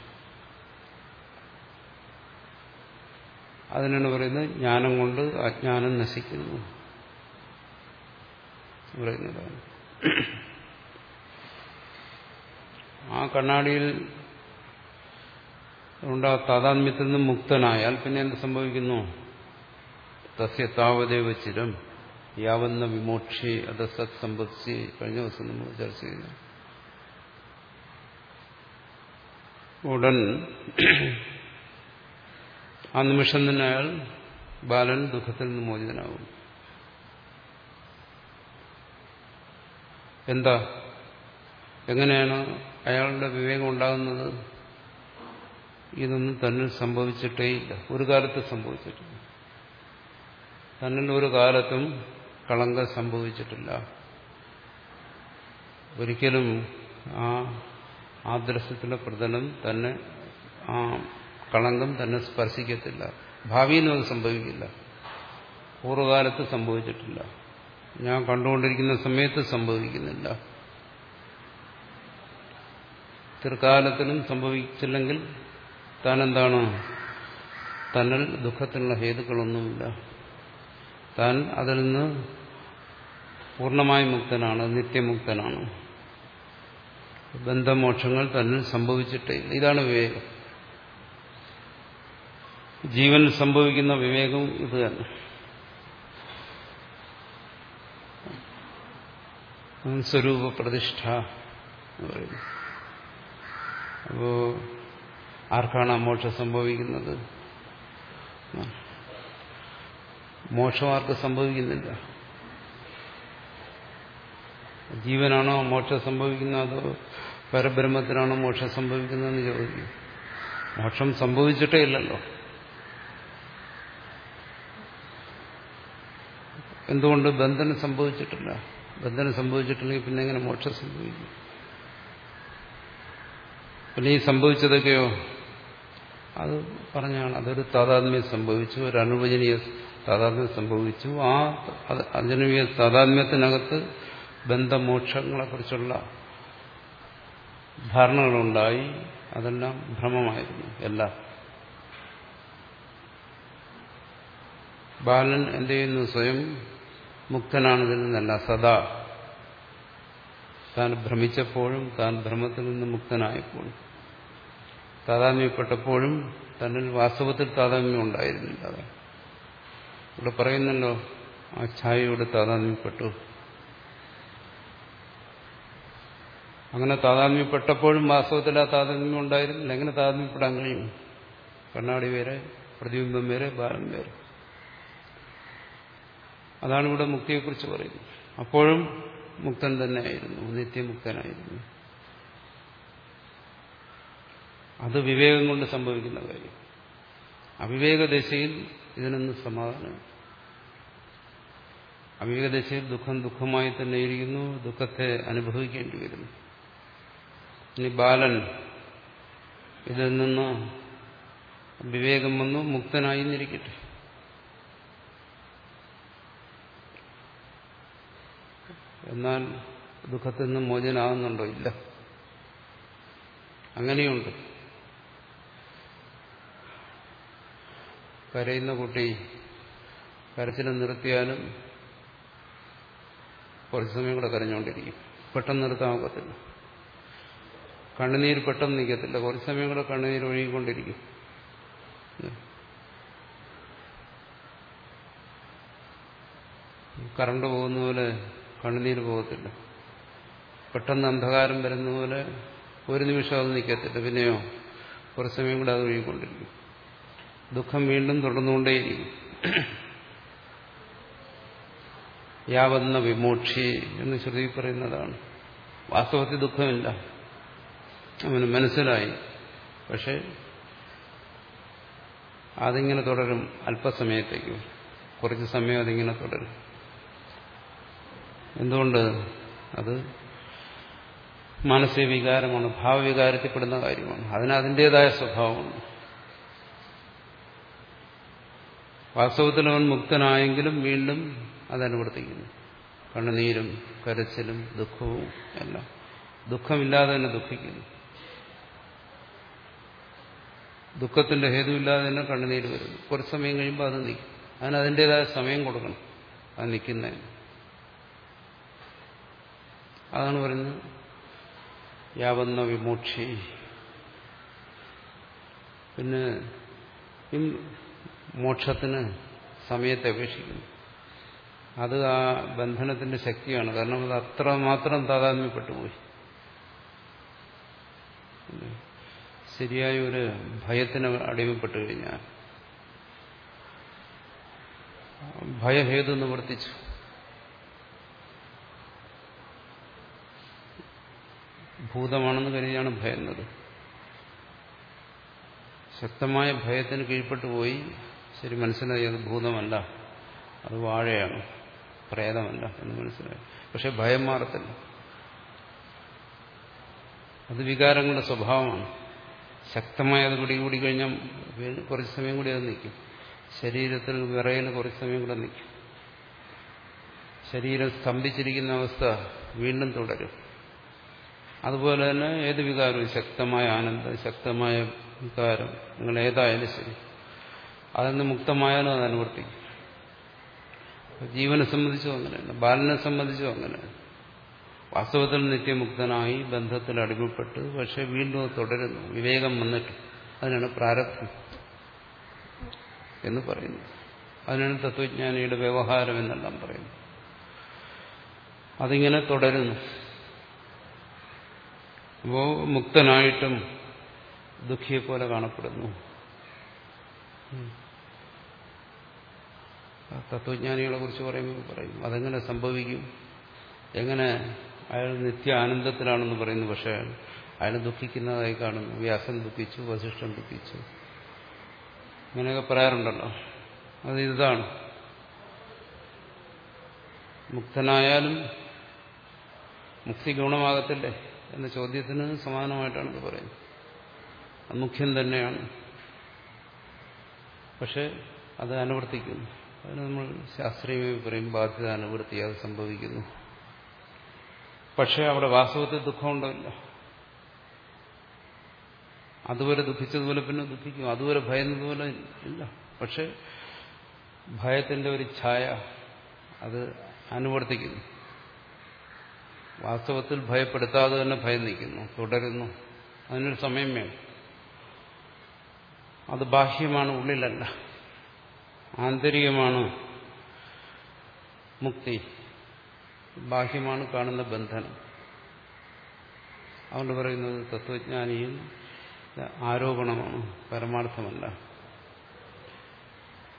അതിനാണ് പറയുന്നത് ജ്ഞാനം കൊണ്ട് അജ്ഞാനം നശിക്കുന്നു പറയുന്നതാണ് ആ കണ്ണാടിയിൽ ഉണ്ടാ താതാത്മ്യത്തിൽ നിന്ന് മുക്തനായാൽ പിന്നെ എന്ത് സംഭവിക്കുന്നു? തസ്യ താവദേവ ചിരം. യാവന്ന വിമോക്ഷി അത് സത് സമ്പത്സി. കഴിഞ്ഞ ദിവസം നമ്മൾ ചർച്ച ചെയ്യുന്നു ഉടൻ ആ നിമിഷം തന്നെ അയാൾ ബാലൻ ദുഃഖത്തിൽ നിന്ന് മോചിതനാകും എന്താ? എങ്ങനെയാണ് അയാളുടെ വിവേകം ഉണ്ടാകുന്നത്? ഇതൊന്നും തന്നിൽ സംഭവിച്ചിട്ടേയില്ല ഒരു കാലത്ത് സംഭവിച്ചിട്ടില്ല. തന്നിൽ ഒരു കാലത്തും കളങ്കം സംഭവിച്ചിട്ടില്ല. ഒരിക്കലും ആ ആദർശത്തിലെ പ്രതലം തന്നെ ആ കളങ്കം തന്നെ സ്പർശിക്കത്തില്ല. ഭാവിയിലും അത് സംഭവിക്കില്ല. പൂർവകാലത്ത് സംഭവിച്ചിട്ടില്ല. ഞാൻ കണ്ടുകൊണ്ടിരിക്കുന്ന സമയത്ത് സംഭവിക്കുന്നില്ല. തൃക്കാലത്തിലും സംഭവിച്ചില്ലെങ്കിൽ താൻ എന്താണ് തന്നിൽ ദുഃഖത്തിനുള്ള ഹേതുക്കളൊന്നുമില്ല. താൻ അതിൽ നിന്ന് പൂർണമായി മുക്തനാണ് നിത്യമുക്തനാണ്. ബന്ധമോക്ഷങ്ങൾ തന്നിൽ സംഭവിച്ചിട്ടില്ല ഇതാണ് വിവേകം. ജീവനിൽ സംഭവിക്കുന്ന വിവേകം ഇത് തന്നെ. സ്വരൂപ പ്രതിഷ്ഠ എന്ന് പറയുന്നു. അപ്പോ ആർക്കാണ് മോക്ഷം സംഭവിക്കുന്നത്? മോക്ഷം ആർക്ക് സംഭവിക്കുന്നില്ല. ജീവനാണോ മോക്ഷം സംഭവിക്കുന്നത് അതോ പരബ്രഹ്മത്തിനാണോ മോക്ഷം സംഭവിക്കുന്നതെന്ന് ചോദിക്കും. മോക്ഷം സംഭവിച്ചിട്ടേ ഇല്ലല്ലോ. എന്തുകൊണ്ട് ബന്ധനം സംഭവിച്ചിട്ടില്ല? ബന്ധനം സംഭവിച്ചിട്ടില്ലെങ്കിൽ പിന്നെ എങ്ങനെ മോക്ഷം സംഭവിക്കും? പിന്നെ ഈ സംഭവിച്ചതൊക്കെയോ? അത് പറഞ്ഞാണ്. അതൊരു താതാത്മ്യം സംഭവിച്ചു ഒരു അനുവചനീയ താതാത്മ്യം സംഭവിച്ചു. ആ അനുവചനീയ താതാത്മ്യത്തിനകത്ത് ബന്ധമോക്ഷങ്ങളെക്കുറിച്ചുള്ള ധാരണകളുണ്ടായി. അതെല്ലാം ഭ്രമമായിരുന്നു. എല്ലാം. ബാലൻ എന്ത് ചെയ്യുന്നു? സ്വയം മുക്തനാണിതിൽ നിന്നല്ല സദാ. താൻ ഭ്രമിച്ചപ്പോഴും താൻ ഭ്രമത്തിൽ നിന്ന് മുക്തനായപ്പോഴും താതാമ്യപ്പെട്ടപ്പോഴും തന്നിൽ വാസ്തവത്തിൽ താതാമ്യം ഉണ്ടായിരുന്നില്ല. ഇവിടെ പറയുന്നല്ലോ ആ ഛായയോട് താതാമ്യപ്പെട്ടു അങ്ങനെ താതാത്മ്യപ്പെട്ടപ്പോഴും വാസ്തവത്തിൽ ആ താതാത്മ്യം ഉണ്ടായിരുന്നില്ല. എങ്ങനെ താതാത്മ്യപ്പെടാൻ കഴിയും? കണ്ണാടി വേറെ പ്രതിബിംബം വേറെ ബാലം വേറെ. അതാണ് ഇവിടെ മുക്തിയെക്കുറിച്ച് പറയുന്നത്. അപ്പോഴും മുക്തൻ തന്നെയായിരുന്നു നിത്യമുക്തനായിരുന്നു. അത് വിവേകം കൊണ്ട് സംഭവിക്കുന്ന കാര്യം. അവിവേകദശയിൽ ഇതിനൊന്നും സമാധാനം അവിവേകദശയിൽ ദുഃഖം ദുഃഖമായി തന്നെ ഇരിക്കുന്നു ദുഃഖത്തെ അനുഭവിക്കേണ്ടി വരുന്നു. ഇനി ബാലൻ ഇതിൽ നിന്ന് വിവേകം വന്നു മുക്തനായി എന്നിരിക്കട്ടെ എന്നാൽ ദുഃഖത്തിൽ നിന്ന് മോചനാകുന്നുണ്ടോ ഇല്ല. അങ്ങനെയുണ്ട്. കരയുന്ന കുട്ടി കരച്ചിൽ നിർത്തിയാലും കുറച്ച് സമയം കൂടെ കരഞ്ഞുകൊണ്ടിരിക്കും. പെട്ടെന്ന് നിർത്താൻ ഒക്കത്തില്ല. കണ്ണുനീർ പെട്ടെന്ന് നിൽക്കത്തില്ല കുറച്ച് സമയം കൂടെ കണ്ണുനീർ ഒഴുകിക്കൊണ്ടിരിക്കും. കറണ്ട് പോകുന്ന പോലെ കണ്ണുനീര് പോകത്തില്ല. പെട്ടെന്ന് അന്ധകാരം വരുന്ന പോലെ ഒരു നിമിഷം അത് നിൽക്കത്തില്ല പിന്നെയോ കുറച്ച് സമയം കൂടെ അത് ഒഴുകിക്കൊണ്ടിരിക്കും. ദുഃഖം വീണ്ടും തുടർന്നുകൊണ്ടേയിരിക്കും. യാവന്ന വിമോക്ഷി എന്ന് ശ്രുതി പറയുന്നതാണ്. വാസ്തവത്തിൽ ദുഃഖമില്ല. അവന് മനസ്സിലായി. പക്ഷെ അതിങ്ങനെ തുടരും അല്പസമയത്തേക്കും. കുറച്ച് സമയം അതിങ്ങനെ തുടരും. എന്തുകൊണ്ട്? അത് മാനസിക വികാരമാണ് ഭാവവികാരത്തിൽപ്പെടുന്ന കാര്യമാണ്. അതിന് അതിന്റെതായ സ്വഭാവമാണ് വാസ്തവത്തിൽ അവൻ മുക്തനായെങ്കിലും വീണ്ടും അതനുവർത്തിക്കുന്നു കണ്ണുനീരും കരച്ചിലും ദുഃഖവും എല്ലാം. ദുഃഖമില്ലാതെ തന്നെ ദുഃഖിക്കുന്നു. ദുഃഖത്തിന്റെ ഹേതുവില്ലാതെ തന്നെ കണ്ണുനീര് വരുന്നു. കുറച്ച് സമയം കഴിയുമ്പോൾ അത് നിൽക്കും. അതിന് അതിന്റെതായ സമയം കൊടുക്കണം. അത് നിൽക്കുന്നതിന്. അതാണ് പറയുന്നത്. യാവന്ന വിമോക്ഷി. പിന്നെ മോക്ഷത്തിന് സമയത്തെ അപേക്ഷിക്കുന്നു. അത് ആ ബന്ധനത്തിന്റെ ശക്തിയാണ്. കാരണം അത് മാത്രം താതാത്മ്യപ്പെട്ടുപോയി. ശരിയായ ഒരു ഭയത്തിന് അടിമപ്പെട്ടു കഴിഞ്ഞാൽ ഭയഹേതു നിവർത്തിച്ചു. ഭൂതമാണെന്ന് കരുതിയാണ് ഭയന്നത്. ശക്തമായ ഭയത്തിന് കീഴ്പ്പെട്ടു പോയി. ശരി മനസ്സിലായി അത് ഭൂതമല്ല. അത് വാഴയാണ്. പ്രേതമല്ല എന്ന് മനസ്സിലായി. പക്ഷെ ഭയം മാറത്തില്ല. അത് വികാരങ്ങളുടെ സ്വഭാവമാണ്. ശക്തമായി അത് പിടികൂടി കഴിഞ്ഞാൽ കുറച്ച് സമയം കൂടി അത് നിൽക്കും. ശരീരത്തിൽ വിറയിന് കുറച്ച് സമയം കൂടെ നിൽക്കും. ശരീരം സ്തംഭിച്ചിരിക്കുന്ന അവസ്ഥ വീണ്ടും തുടരും. അതുപോലെ തന്നെ ഏത് വികാരവും ശക്തമായ ആനന്ദം ശക്തമായ വികാരം നിങ്ങൾ ഏതായാലും ശരി. അതെന്ന് മുക്തമായാലും അത് അനുവർത്തിക്കും. ജീവനെ സംബന്ധിച്ചും അങ്ങനെയാണ് ബാലനെ സംബന്ധിച്ചും അങ്ങനെയാണ് വാസ്തവത്തിൽ നിത്യമുക്തനായി ബന്ധത്തിൽ അടിമപ്പെട്ട് പക്ഷെ വീണ്ടും തുടരുന്നു. വിവേകം വന്നിട്ട് അതിനാണ് പ്രാരബ്ധം എന്ന് പറയുന്നത് അതിനാണ് തത്വജ്ഞാനിയുടെ വ്യവഹാരം എന്നെല്ലാം പറയുന്നത്. അതിങ്ങനെ തുടരുന്നു. അപ്പോ മുക്തനായിട്ടും ദുഃഖിയെ പോലെ കാണപ്പെടുന്നു തത്വജ്ഞാനികളെ കുറിച്ച് പറയുമ്പോൾ പറയും അതെങ്ങനെ സംഭവിക്കും? എങ്ങനെ അയാൾ നിത്യ ആനന്ദത്തിലാണെന്ന് പറയുന്നു പക്ഷെ അയാൾ ദുഃഖിക്കുന്നതായി കാണുന്നു. വ്യാസൻ ദുഃഖിച്ചു വസിഷ്ഠൻ ദുഃഖിച്ചു. അങ്ങനെയൊക്കെ പറയാറുണ്ടല്ലോ. അത് ഇതാണ്. മുക്തനായാലും മുക്തി ഗുണമാകത്തില്ലേ? എന്ന ചോദ്യത്തിന് സമാനമായിട്ടാണ് ഇത് പറയുന്നത്. അത് മുഖ്യം തന്നെയാണ്. പക്ഷെ അത് അനുവർത്തിക്കുന്നു. അതിന് നമ്മൾ ശാസ്ത്രീയമായി പറയും ബാധ്യത അനുവർത്തി അത് സംഭവിക്കുന്നു. പക്ഷെ അവിടെ വാസ്തവത്തിൽ ദുഃഖമുണ്ടല്ല. അതുവരെ ദുഃഖിച്ചതുപോലെ പിന്നെ ദുഃഖിക്കും. അതുവരെ ഭയന്നതുപോലെ ഇല്ല. പക്ഷെ ഭയത്തിന്റെ ഒരു ഛായ അത് അനുവർത്തിക്കുന്നു. വാസ്തവത്തിൽ ഭയപ്പെടുത്താതെ തന്നെ ഭയം നിൽക്കുന്നു തുടരുന്നു. അതിനൊരു സമയം വേണം. അത് ബാഹ്യമാണ് ഉള്ളിലല്ല. ആന്തരികമാണ് മുക്തി. ബാഹ്യമാണ് കാണുന്ന ബന്ധനം. അതുകൊണ്ട് പറയുന്നത് തത്വജ്ഞാനിയും ആരോപണമാണ് പരമാർത്ഥമല്ല.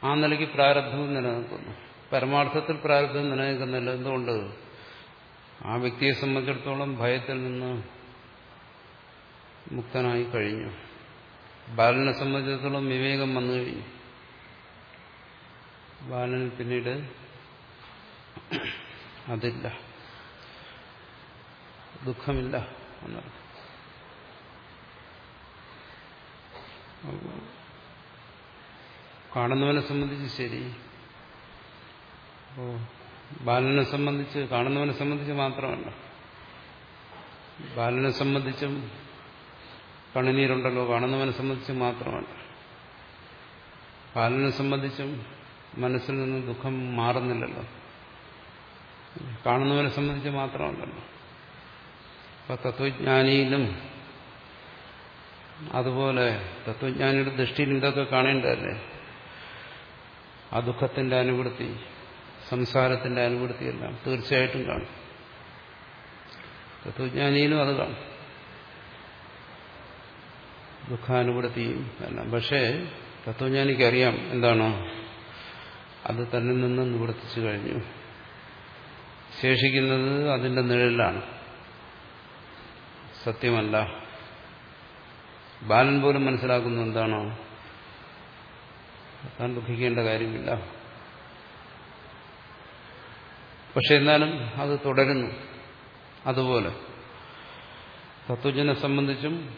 ആ നിലയ്ക്ക് പ്രാരബ്ധവും നിലനിൽക്കുന്നു. പരമാർത്ഥത്തിൽ പ്രാരബ്ധം നിലനിൽക്കുന്നില്ല. എന്തുകൊണ്ട്? ആ വ്യക്തിയെ സംബന്ധിച്ചിടത്തോളം ഭയത്തിൽ നിന്ന് മുക്തനായി കഴിഞ്ഞു. ബാലനെ സംബന്ധിച്ചിടത്തോളം വിവേകം വന്നു കഴിഞ്ഞു. ബാലന് പിന്നീട് അതില്ല. ദുഃഖമില്ല എന്നർത്ഥം. കാണുന്നവനെ സംബന്ധിച്ച് ശരി. ബാലനെ സംബന്ധിച്ച് കാണുന്നവനെ സംബന്ധിച്ച് മാത്രമല്ല. ബാലനെ സംബന്ധിച്ചും കണ്ണുനീരുണ്ടല്ലോ കാണുന്നവനെ സംബന്ധിച്ച് മാത്രമല്ല. ബാലനെ സംബന്ധിച്ചും മനസ്സിൽ നിന്ന് ദുഃഖം മാറുന്നില്ലല്ലോ. കാണുന്നവനെ സംബന്ധിച്ച് മാത്രമല്ലല്ലോ. അപ്പൊ തത്വജ്ഞാനിയിലും അതുപോലെ തത്വജ്ഞാനിയുടെ ദൃഷ്ടിയിൽ ഇതൊക്കെ കാണേണ്ടതല്ലേ? ആ ദുഃഖത്തിന്റെ അനുവൃത്തി. സംസാരത്തിന്റെ അനുവൃത്തിയെല്ലാം തീർച്ചയായിട്ടും കാണും. തത്വജ്ഞാനിയിലും അത് കാണും. ദുഃഖാനുവൃത്തിയും എല്ലാം. പക്ഷേ തത്വജ്ഞാനിക്ക് അറിയാം എന്താണോ. അത് തന്നിൽ നിന്ന് നിവർത്തിച്ചു കഴിഞ്ഞു. ശേഷിക്കുന്നത് അതിന്റെ നിഴലിലാണ്. സത്യമല്ല. ബാലൻ പോലും മനസ്സിലാക്കുന്നു എന്താണോ. താൻ ദുഃഖിക്കേണ്ട കാര്യമില്ല. പക്ഷെ എന്നാലും അത് തുടരുന്നു. അതുപോലെ തത്വജ്ഞനെ സംബന്ധിച്ചും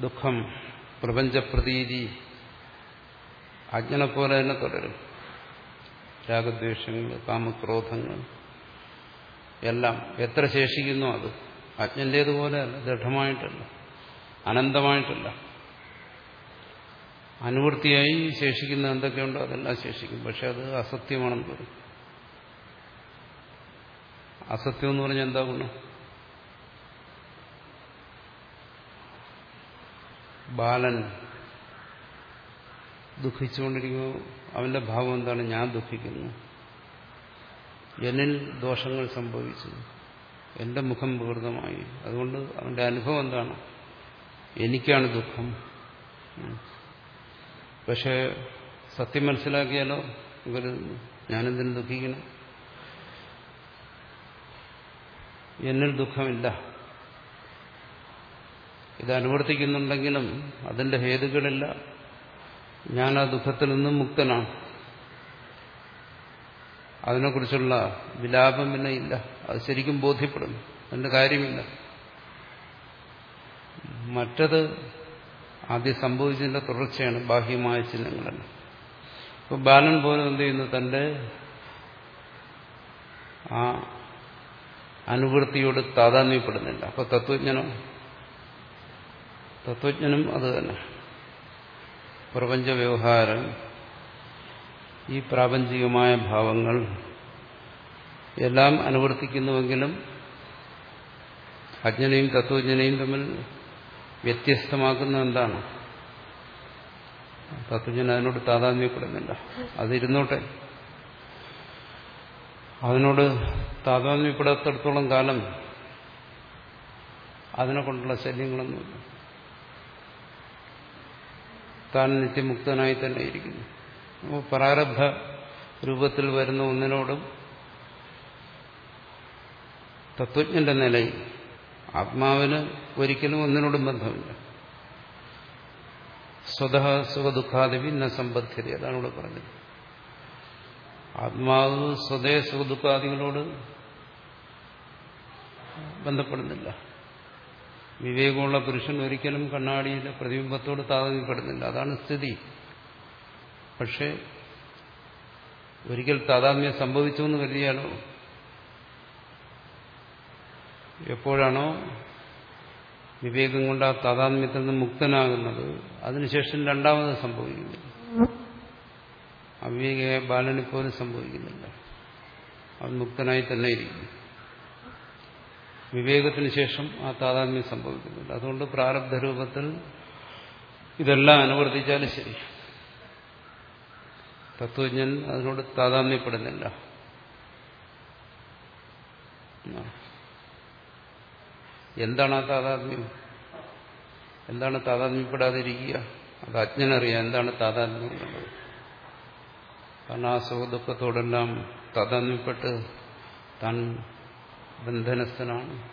ദുഃഖം പ്രപഞ്ചപ്രതീതി അജ്ഞനെ പോലെ തന്നെ തുടരും. രാഗദ്വേഷങ്ങൾ കാമക്രോധങ്ങൾ എല്ലാം എത്ര ശേഷിക്കുന്നു അത്? അജ്ഞന്റേതുപോലെ അല്ല ദൃഢമായിട്ടല്ല അനന്തമായിട്ടല്ല. അനുവൃത്തിയായി ശേഷിക്കുന്ന എന്തൊക്കെയുണ്ടോ അതെല്ലാം ശേഷിക്കും പക്ഷെ അത് അസത്യമാണെന്ന് പറയും അസത്യം എന്ന് പറഞ്ഞാൽ എന്താ ഗുണം? ബാലൻ ദുഃഖിച്ചുകൊണ്ടിരിക്കുമ്പോൾ അവന്റെ ഭാവം എന്താണ്? ഞാൻ ദുഃഖിക്കുന്നു. എന്നിൽ ദോഷങ്ങൾ സംഭവിച്ചു. എന്റെ മുഖം വികൃതമായി. അതുകൊണ്ട് അവന്റെ അനുഭവം എന്താണ്? എനിക്കാണ് ദുഃഖം. പക്ഷെ സത്യം മനസ്സിലാക്കിയാലോ? ഇവർ ഞാനെന്തിനു ദുഃഖിക്കണം? എന്നിൽ ദുഃഖമില്ല. ഇത് അനുവർത്തിക്കുന്നുണ്ടെങ്കിലും അതിന്റെ ഹേതുക്കളില്ല. ഞാൻ ആ ദുഃഖത്തിൽ നിന്നും മുക്തനാണ്. അതിനെക്കുറിച്ചുള്ള വിലാപം പിന്നെ ഇല്ല. അത് ശരിക്കും ബോധ്യപ്പെടുന്നു. അതിന്റെ കാര്യമില്ല. മറ്റത് ആദ്യം സംഭവിച്ചതിന്റെ തുടർച്ചയാണ് ബാഹ്യമായ ചിഹ്നങ്ങളെല്ലാം. ഇപ്പൊ ബാലൻ പോലും എന്ത് ചെയ്യുന്നു? തന്റെ ആ അനുവൃത്തിയോട് താതാന്യപ്പെടുന്നില്ല അപ്പൊ തത്വജ്ഞനം തത്വജ്ഞനും അത് തന്നെ. പ്രപഞ്ച വ്യവഹാരം ഈ പ്രാപഞ്ചികമായ ഭാവങ്ങൾ എല്ലാം അനുവർത്തിക്കുന്നുവെങ്കിലും അജ്ഞനെയും തത്വജ്ഞനെയും തമ്മിൽ വ്യത്യസ്തമാക്കുന്ന എന്താണ്? തത്വജ്ഞൻ അതിനോട് താതാന്യപ്പെടുന്നില്ല അതിരുന്നോട്ടെ. അതിനോട് താതാത്മ്യപ്പെടാത്തടത്തോളം കാലം അതിനെ കൊണ്ടുള്ള ശല്യങ്ങളൊന്നുമില്ല താൻ നിത്യമുക്തനായി തന്നെ ഇരിക്കുന്നു. പ്രാരബ്ധ രൂപത്തിൽ വരുന്ന ഒന്നിനോടും തത്വജ്ഞന്റെ നിലയിൽ ആത്മാവിന് ഒരിക്കലും ഒന്നിനോടും ബന്ധമില്ല. സ്വതഃ സുഖദുഃഖാദിവി ന സമ്പദ്ധ്യത അതാണ് ഇവിടെ പറഞ്ഞത്. ആത്മാവ് സ്വതേ സുഖദുഃഖാദികളോട് ബന്ധപ്പെടുന്നില്ല. വിവേകമുള്ള പുരുഷൻ ഒരിക്കലും കണ്ണാടിയിലെ പ്രതിബിംബത്തോട് താതാമ്യപ്പെടുന്നില്ല അതാണ് സ്ഥിതി. പക്ഷേ ഒരിക്കൽ താതാത്മ്യം സംഭവിച്ചു എന്ന് കരുതിയാലോ? എപ്പോഴാണോ വിവേകം കൊണ്ട് ആ താതാത്മ്യത്തിൽ നിന്ന് മുക്തനാകുന്നത് അതിനുശേഷം രണ്ടാമത് സംഭവിക്കുന്നു. അവിവേക ബാലനിപ്പോലും സംഭവിക്കുന്നില്ല. അവൻ മുക്തനായി തന്നെ ഇരിക്കുന്നു വിവേകത്തിന് ശേഷം ആ താതാത്മ്യം സംഭവിക്കുന്നില്ല അതുകൊണ്ട് പ്രാരബ്ധ രൂപത്തിൽ ഇതെല്ലാം അനുവർത്തിച്ചാലും ശരി. തത്വജ്ഞൻ അതിനോട് താതാത്മ്യപ്പെടുന്നില്ല. എന്താണ് ആ താതാത്മ്യം? എന്താണ് താതാത്മ്യപ്പെടാതിരിക്കുക? അത് അജ്ഞനറിയാം എന്താണ് താതാത്മ്യം എന്നുള്ളത്. കാരണം ആ സുഖ ദുഃഖത്തോടെല്ലാം താതാത്മ്യപ്പെട്ട് താൻ ബന്ധനസ്ഥനാണ്.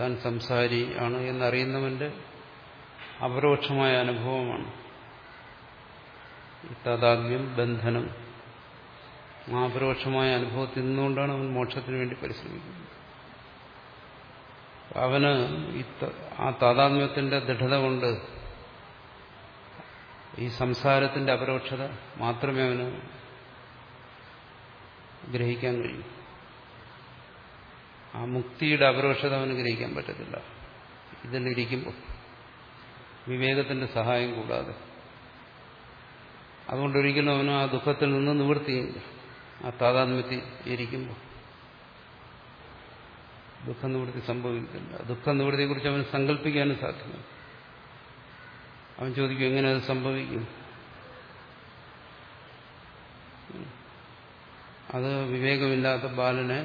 താൻ സംസാരി ആണ് എന്നറിയുന്നവന്റെ അപരോക്ഷമായ അനുഭവമാണ്. താതാത്മ്യം ബന്ധനം. ആ അപരോക്ഷമായ അനുഭവത്തിൽ നിന്നുകൊണ്ടാണ് അവൻ മോക്ഷത്തിന് വേണ്ടി പരിശ്രമിക്കുന്നത്. അവന് ആ താതാത്മ്യത്തിന്റെ ദൃഢത കൊണ്ട് ഈ സംസാരത്തിന്റെ അപരോക്ഷത മാത്രമേ അവന് ഗ്രഹിക്കാൻ കഴിയൂ. ആ മുക്തിയുടെ അപരോക്ഷത അവന് ഗ്രഹിക്കാൻ പറ്റത്തില്ല. ഇതിലിരിക്കുമ്പോൾ വിവേകത്തിന്റെ സഹായം കൂടാതെ. അതുകൊണ്ടൊരിക്കലും അവന് ആ ദുഃഖത്തിൽ നിന്ന് നിവൃത്തിയില്ല. ആ താതാത്മ്യത്തിൽ ഇരിക്കുമ്പോൾ ദുഃഖനിവൃത്തി സംഭവിക്കില്ല ദുഃഖനിവൃത്തിയെക്കുറിച്ച് അവന് സങ്കല്പിക്കാനും സാധ്യമല്ല അവൻ ചോദിക്കും എങ്ങനെ അത് സംഭവിക്കും? അത് വിവേകമില്ലാത്ത ബാലനെ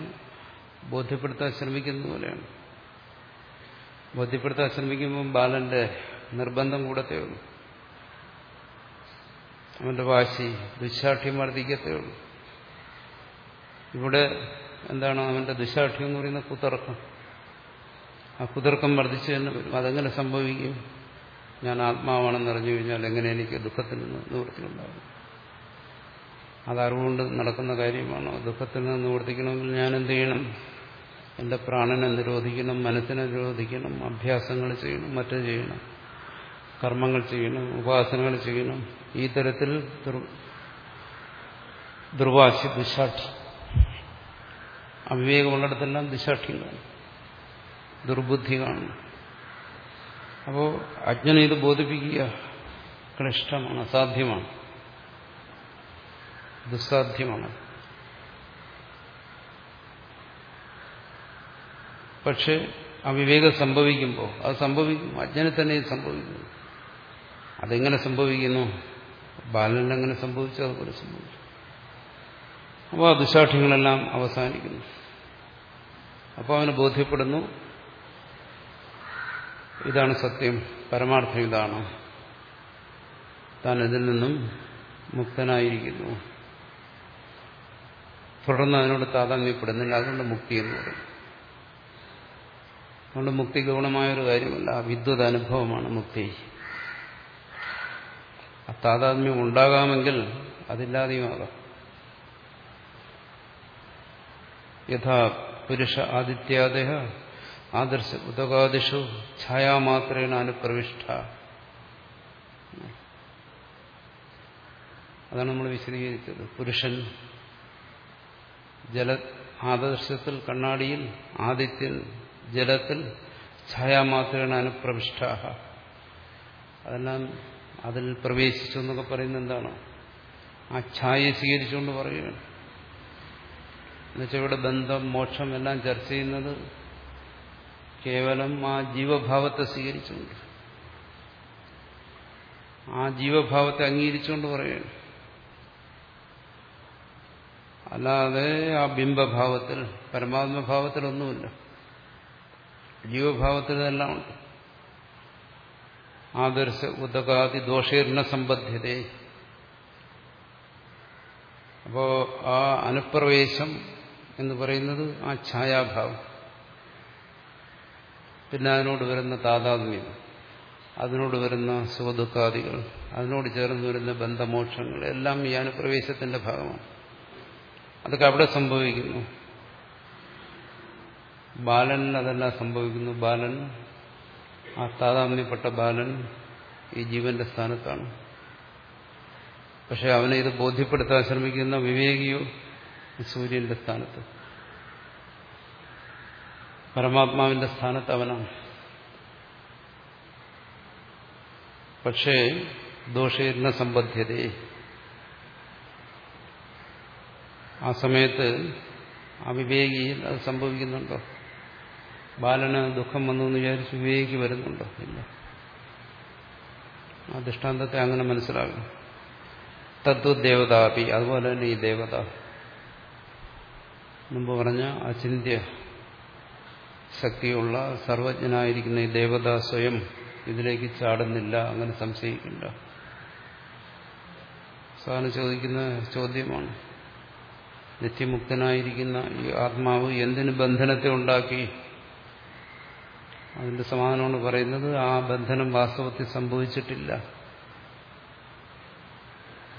ബോധ്യപ്പെടുത്താൻ ശ്രമിക്കുന്ന പോലെയാണ്. ബോധ്യപ്പെടുത്താൻ ശ്രമിക്കുമ്പോൾ ബാലന്റെ നിർബന്ധം കൂടത്തേ ഉള്ളൂ. അവന്റെ വാശി ദുശാഠ്യം വർദ്ധിക്കത്തേ ഉള്ളൂ ഇവിടെ എന്താണ് അവന്റെ ദുശാഠ്യം എന്ന് പറയുന്ന കുതർക്കം. ആ കുതർക്കം വർദ്ധിച്ചു തന്നെ വരും. അതെങ്ങനെ സംഭവിക്കും. ഞാൻ ആത്മാവാണെന്ന് അറിഞ്ഞു കഴിഞ്ഞാൽ എങ്ങനെ എനിക്ക് ദുഃഖത്തിൽ നിന്ന് നിവൃത്തിയുണ്ടാകും അതറിവുകൊണ്ട് നടക്കുന്ന കാര്യമാണോ? ദുഃഖത്തിൽ നിന്ന് നിവർത്തിക്കണമെങ്കിൽ ഞാൻ എന്ത് ചെയ്യണം? എന്റെ പ്രാണനെ നിരോധിക്കണം മനസ്സിനെ നിരോധിക്കണം അഭ്യാസങ്ങൾ ചെയ്യണം മറ്റു ചെയ്യണം കർമ്മങ്ങൾ ചെയ്യണം ഉപാസനകൾ ചെയ്യണം. ഈ തരത്തിൽ ദുർവാശി ദുശാഠി. അവിവേകമുള്ളിടത്തെല്ലാം ദുശാഠി കാണും. ദുർബുദ്ധി കാണും. അപ്പോൾ അജ്ഞനെ ഇത് ബോധിപ്പിക്കുക ക്ലിഷ്ടമാണ് അസാധ്യമാണ്. ദുസ്സാധ്യമാണ്. പക്ഷെ ആ വിവേകം സംഭവിക്കുമ്പോൾ അത് സംഭവിക്കും. അജ്ഞനെ തന്നെ സംഭവിക്കുന്നു. അതെങ്ങനെ സംഭവിക്കുന്നു? ബാലനെങ്ങനെ സംഭവിച്ചു? അതുപോലെ സംഭവിച്ചു. അപ്പോൾ ആ ദുശാഠ്യങ്ങളെല്ലാം അവസാനിക്കുന്നു. അപ്പോൾ അവന് ബോധ്യപ്പെടുന്നു ഇതാണ് സത്യം. പരമാർത്ഥം ഇതാണ്. താൻ ഇതിൽ നിന്നും മുക്തനായിരിക്കുന്നു. തുടർന്ന് അതിനോട് താതാമ്യപ്പെടുന്നില്ല അതുകൊണ്ട് മുക്തി എന്ന് പറയും. അതുകൊണ്ട് മുക്തി ഗൗണമായൊരു കാര്യമല്ല. വിദ്വത് അനുഭവമാണ് മുക്തി. ആ താതാത്മ്യം ഉണ്ടാകാമെങ്കിൽ അതില്ലാതെയുമാകാം. യഥാ പുരുഷ ആദിത്യാദേഹ ആദർശ ഉദകാദിഷു ഛായാമാത്രേണ അനുപ്രവിഷ്ട അതാണ് നമ്മൾ വിശദീകരിച്ചത്. പുരുഷൻ ജല ആദർശത്തിൽ കണ്ണാടിയിൽ ആദിത്യൻ ജലത്തിൽ ഛായാമാത്രയാണ് അനുപ്രവിഷ്ട അതെല്ലാം അതിൽ പ്രവേശിച്ചു എന്നൊക്കെ പറയുന്നത് എന്താണ്? ആ ഛായയെ സ്വീകരിച്ചുകൊണ്ട് പറയുകയാണ്. എന്നുവെച്ചാൽ ഇവിടെ ബന്ധം മോക്ഷം എല്ലാം ചർച്ച ചെയ്യുന്നത് കേവലം ആ ജീവഭാവത്തെ സ്വീകരിച്ചുകൊണ്ട്. ആ ജീവഭാവത്തെ അംഗീകരിച്ചുകൊണ്ട് പറയുകയാണ്. അല്ലാതെ ആ ബിംബഭാവത്തിൽ പരമാത്മഭാവത്തിലൊന്നുമില്ല. ജീവഭാവത്തിൽ ഇതെല്ലാം ഉണ്ട്. ആദർശ ഉദകാതി ദോഷീർണ സമ്പദ്ധ്യത അപ്പോ ആ അനുപ്രവേശം എന്ന് പറയുന്നത് ആ ഛായാഭാവം. പിന്നെ അതിനോട് വരുന്ന താതാത്മ്യം. അതിനോട് വരുന്ന സുഖദുഃഖാദികൾ. അതിനോട് ചേർന്ന് വരുന്ന ബന്ധമോക്ഷങ്ങൾ. എല്ലാം ഈ അനുപ്രവേശത്തിന്റെ ഭാഗമാണ്. അതൊക്കെ അവിടെ സംഭവിക്കുന്നു. ബാലനിൽ അതെല്ലാം സംഭവിക്കുന്നു. ബാലൻ ആ താതാമ്യപ്പെട്ട ബാലൻ ഈ ജീവന്റെ സ്ഥാനത്താണ്. പക്ഷെ അവനെ ഇത് ബോധ്യപ്പെടുത്താൻ ശ്രമിക്കുന്ന വിവേകിയോ സൂര്യന്റെ സ്ഥാനത്ത്. പരമാത്മാവിന്റെ സ്ഥാനത്ത് അവനാണ്. പക്ഷേ ദോഷീർണ സമ്പദ്ധ്യതയെ ആ സമയത്ത് അവിവേകിയിൽ അത് സംഭവിക്കുന്നുണ്ടോ? ബാലന് ദുഃഖം വന്നു എന്ന് വിചാരിച്ച് വിവേകി വരുന്നുണ്ടോ? ഇല്ല. ആ ദൃഷ്ടാന്തത്തെ അങ്ങനെ മനസ്സിലാകും. തത്വദേവതാപി അതുപോലെ തന്നെ ഈ ദേവത. മുമ്പ് പറഞ്ഞ അചിന്ത്യ ശക്തിയുള്ള സർവജ്ഞനായിരിക്കുന്ന ഈ ദേവത സ്വയം ഇതിലേക്ക് ചാടുന്നില്ല അങ്ങനെ സംശയിക്കില്ല സാറിന് ചോദിക്കുന്ന ചോദ്യമാണ്. നിത്യമുക്തനായിരിക്കുന്ന ഈ ആത്മാവ് എന്തിനു ബന്ധനത്തെ ഉണ്ടാക്കി? അതിന്റെ സമാധാനമാണ് പറയുന്നത്. ആ ബന്ധനം വാസ്തവത്തിൽ സംഭവിച്ചിട്ടില്ല.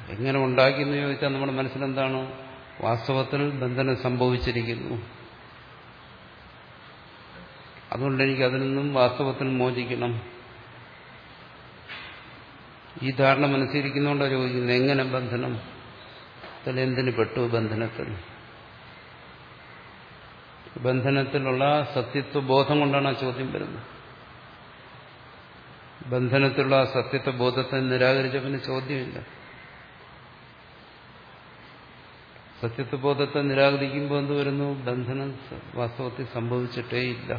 എങ്ങനെ ഉണ്ടാക്കിയെന്ന് ചോദിച്ചാൽ നമ്മുടെ മനസ്സിലെന്താണ്? വാസ്തവത്തിൽ ബന്ധനം സംഭവിച്ചിരിക്കുന്നു. അതുകൊണ്ട് എനിക്ക് അതിൽ നിന്നും വാസ്തവത്തിൽ മോചിക്കണം. ഈ ധാരണ മനസ്സിരിക്കുന്നതുകൊണ്ടാണ് ചോദിക്കുന്നത് എങ്ങനെ ബന്ധനം? എന്തിന് പെട്ടു ബന്ധനത്തിൽ? ബന്ധനത്തിലുള്ള സത്യത്വ ബോധം കൊണ്ടാണ് ആ ചോദ്യം വരുന്നത്. ബന്ധനത്തിലുള്ള ആ സത്യത്വ ബോധത്തെ നിരാകരിച്ച പിന്നെ ചോദ്യമില്ല. സത്യത്വ ബോധത്തെ നിരാകരിക്കുമ്പോൾ എന്ത് വരുന്നു? ബന്ധനം വാസ്തവത്തിൽ സംഭവിച്ചിട്ടേ ഇല്ല.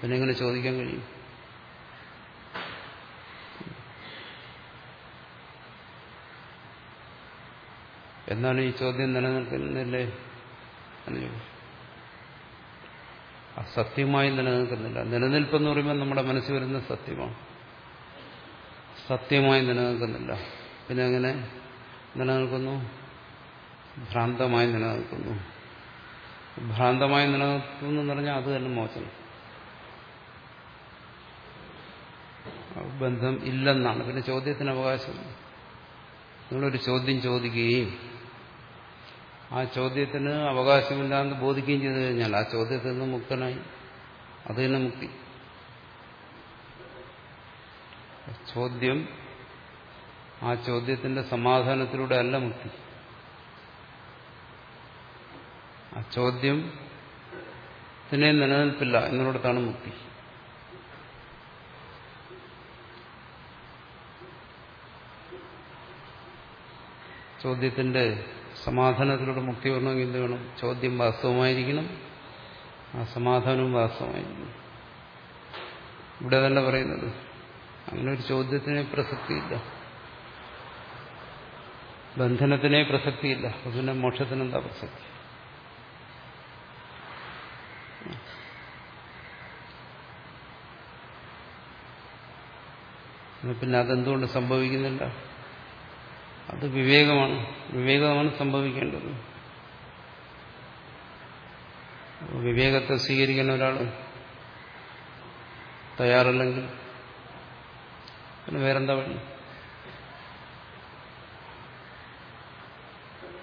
പിന്നെ എങ്ങനെ ചോദിക്കാൻ കഴിയും? എന്നാണ് ഈ ചോദ്യം നിലനിൽക്കുന്നില്ലേ? അല്ലേ? സത്യമായി നിലനിൽക്കുന്നില്ല. നിലനിൽപ്പെന്ന് പറയുമ്പോൾ നമ്മുടെ മനസ്സിൽ വരുന്ന സത്യമാണ്. സത്യമായി നിലനിൽക്കുന്നില്ല. പിന്നെ അങ്ങനെ നിലനിൽക്കുന്നു? ഭ്രാന്തമായി നിലനിൽക്കുന്നു. ഭ്രാന്തമായി നിലനിൽക്കുന്നു എന്ന് പറഞ്ഞാൽ അത് തന്നെ മോചനം. ബന്ധം ഇല്ലെന്നാണ്. പിന്നെ ചോദ്യത്തിന് അവകാശം. നിങ്ങളൊരു ചോദ്യം ചോദിക്കുകയും ആ ചോദ്യത്തിന് അവകാശമില്ലാന്ന് ബോധിക്കുകയും ചെയ്തു കഴിഞ്ഞാൽ ആ ചോദ്യത്തിൽ നിന്ന് മുക്തനായി. അത് തന്നെ മുക്തി. ചോദ്യം ആ ചോദ്യത്തിന്റെ സമാധാനത്തിലൂടെ അല്ല മുക്തി. ആ ചോദ്യം ത്തിനെ നിലനിൽപ്പില്ല എന്നിടത്താണ് മുക്തി. ചോദ്യത്തിന്റെ സമാധാനത്തിലൂടെ മുക്തി വരണമെങ്കിൽ എന്ത് വേണം? ചോദ്യം വാസ്തവമായിരിക്കണം. ആ സമാധാനവും വാസ്തവമായിരിക്കണം. ഇവിടെ തന്നെ പറയുന്നത് അങ്ങനെ ഒരു ചോദ്യത്തിന് പ്രസക്തിയില്ല. ബന്ധനത്തിനെ പ്രസക്തിയില്ല. അപ്പൊ മോക്ഷത്തിനെന്താ പ്രസക്തി? പിന്നെ അതെന്തുകൊണ്ട് സംഭവിക്കുന്നില്ല? അത് വിവേകമാണ്. വിവേകമാണ് സംഭവിക്കേണ്ടത്. വിവേകത്തെ സ്വീകരിക്കുന്ന ഒരാൾ തയ്യാറല്ലെങ്കിൽ വേറെന്താ വഴി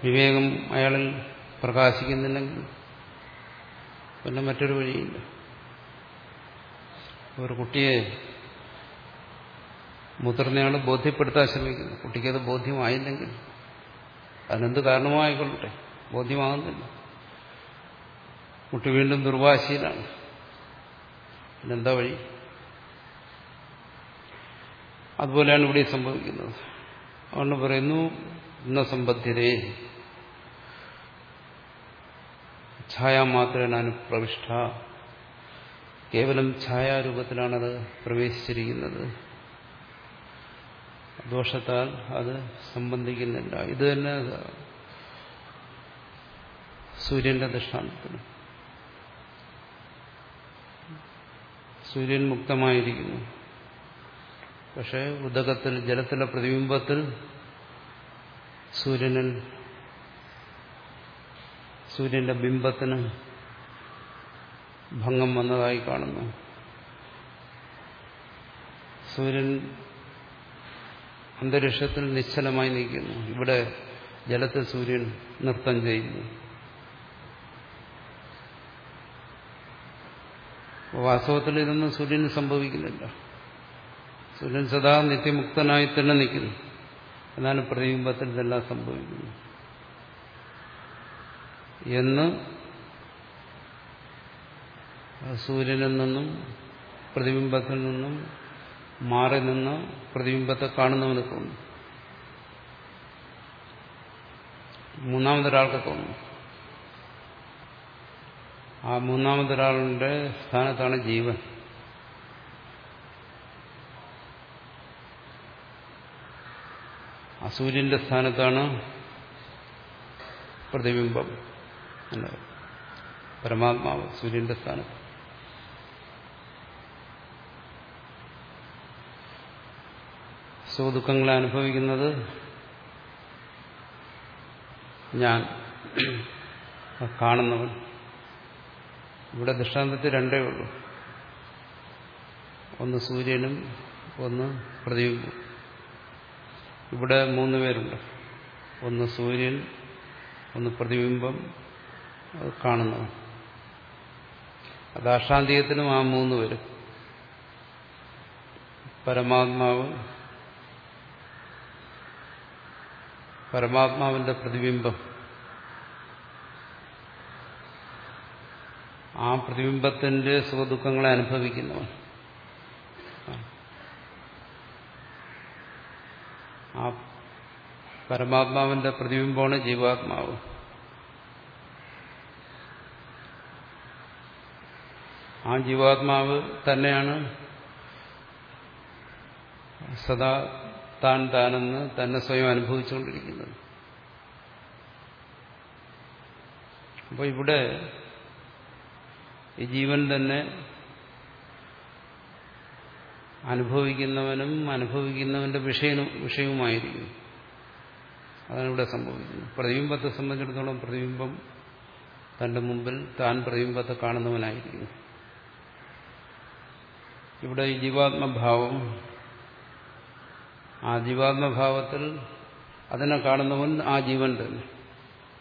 വിവേകം അയാളിൽ പ്രകാശിക്കുന്നില്ലെങ്കിൽ പിന്നെ മറ്റൊരു വഴിയില്ല. ഒരു കുട്ടിയെ മുതിർന്നയാൾ ബോധ്യപ്പെടുത്താൻ ശ്രമിക്കുന്നു. കുട്ടിക്കത് ബോധ്യമായില്ലെങ്കിൽ അതിനെന്ത് കാരണമായിക്കൊള്ളട്ടെ? ബോധ്യമാകുന്നില്ല. കുട്ടി വീണ്ടും ദുർവാശീലാണ് പിന്നെന്താ വഴി? അതുപോലെയാണ് ഇവിടെ സംഭവിക്കുന്നത്. അതുകൊണ്ട് പറയുന്നു ഇന്ന സമ്പദ്ധ്യതയെ ഛായാമാത്രേണ അനുപ്രവിഷ്ട കേവലം ഛായാരൂപത്തിലാണത് പ്രവേശിച്ചിരിക്കുന്നത്. ദോഷത്താൽ അത് സംബന്ധിക്കുന്നില്ല. ഇത് തന്നെ സൂര്യന്റെ ദൃഷ്ടാന്തത്തിന്. സൂര്യൻ മുക്തമായിരിക്കുന്നു. പക്ഷെ ഉദകത്തിൽ ജലത്തിലെ പ്രതിബിംബത്തിൽ സൂര്യനിൽ സൂര്യന്റെ ബിംബത്തിന് ഭംഗം വന്നതായി കാണുന്നു. സൂര്യൻ അന്തരീക്ഷത്തിൽ നിശ്ചലമായി നിൽക്കുന്നു. ഇവിടെ ജലത്തിൽ സൂര്യൻ നൃത്തം ചെയ്യുന്നു. വാസ്തവത്തിൽ ഇതൊന്നും സൂര്യന് സംഭവിക്കുന്നില്ല. സൂര്യൻ സദാ നിത്യമുക്തനായി തന്നെ നിൽക്കുന്നു. എന്നാലും പ്രതിബിംബത്തിൽ ഇതെല്ലാം സംഭവിക്കുന്നു. എന്ന് സൂര്യനിൽ നിന്നും പ്രതിബിംബത്തിൽ നിന്നും മാറി നിന്ന് പ്രതിബിംബത്തെ കാണുന്നവന് തോന്നും. മൂന്നാമതൊരാൾക്ക് തോന്നും. ആ മൂന്നാമതൊരാളുടെ സ്ഥാനത്താണ് ജീവൻ. അസൂര്യന്റെ സൂര്യന്റെ സ്ഥാനത്താണ് പ്രതിബിംബം. പരമാത്മാവ് സൂര്യന്റെ സ്ഥാനത്ത്. സുഖദുഃഖങ്ങളെ അനുഭവിക്കുന്നത് ഞാൻ കാണുന്നവൻ. ഇവിടെ ദൃഷ്ടാന്തത്തിൽ രണ്ടേ ഉള്ളൂ. ഒന്ന് സൂര്യനും ഒന്ന് പ്രതിബിംബം ഇവിടെ മൂന്ന് പേരുണ്ട്. ഒന്ന് സൂര്യൻ ഒന്ന് പ്രതിബിംബം കാണുന്നു കാണുന്നവൻ. അത് അഷാന്തികത്തിനും ആ മൂന്ന് വരും പരമാത്മാവ് പരമാത്മാവിന്റെ പ്രതിബിംബം. ആ പ്രതിബിംബത്തിന്റെ സുഖദുഃഖങ്ങളെ അനുഭവിക്കുന്നവൻ. ആ പരമാത്മാവിന്റെ പ്രതിബിംബമാണ് ജീവാത്മാവ്. ആ ജീവാത്മാവ് തന്നെയാണ് സദാ താൻ താനെന്ന് തന്നെ സ്വയം അനുഭവിച്ചുകൊണ്ടിരിക്കുന്നത്. അപ്പോൾ ഇവിടെ ഈ ജീവൻ തന്നെ അനുഭവിക്കുന്നവനും അനുഭവിക്കുന്നവന്റെ വിഷയനും വിഷയവുമായിരിക്കും അതാണ് ഇവിടെ സംഭവിക്കുന്നത്. പ്രതിബിംബത്തെ സംബന്ധിച്ചിടത്തോളം പ്രതിബിംബം തന്റെ മുമ്പിൽ താൻ പ്രതിബിംബത്തെ കാണുന്നവനായിരിക്കുന്നു. ഇവിടെ ഈ ജീവാത്മഭാവം ആ ജീവാത്മഭാവത്തിൽ അതിനെ കാണുന്നവൻ ആ ജീവൻ തന്നെ.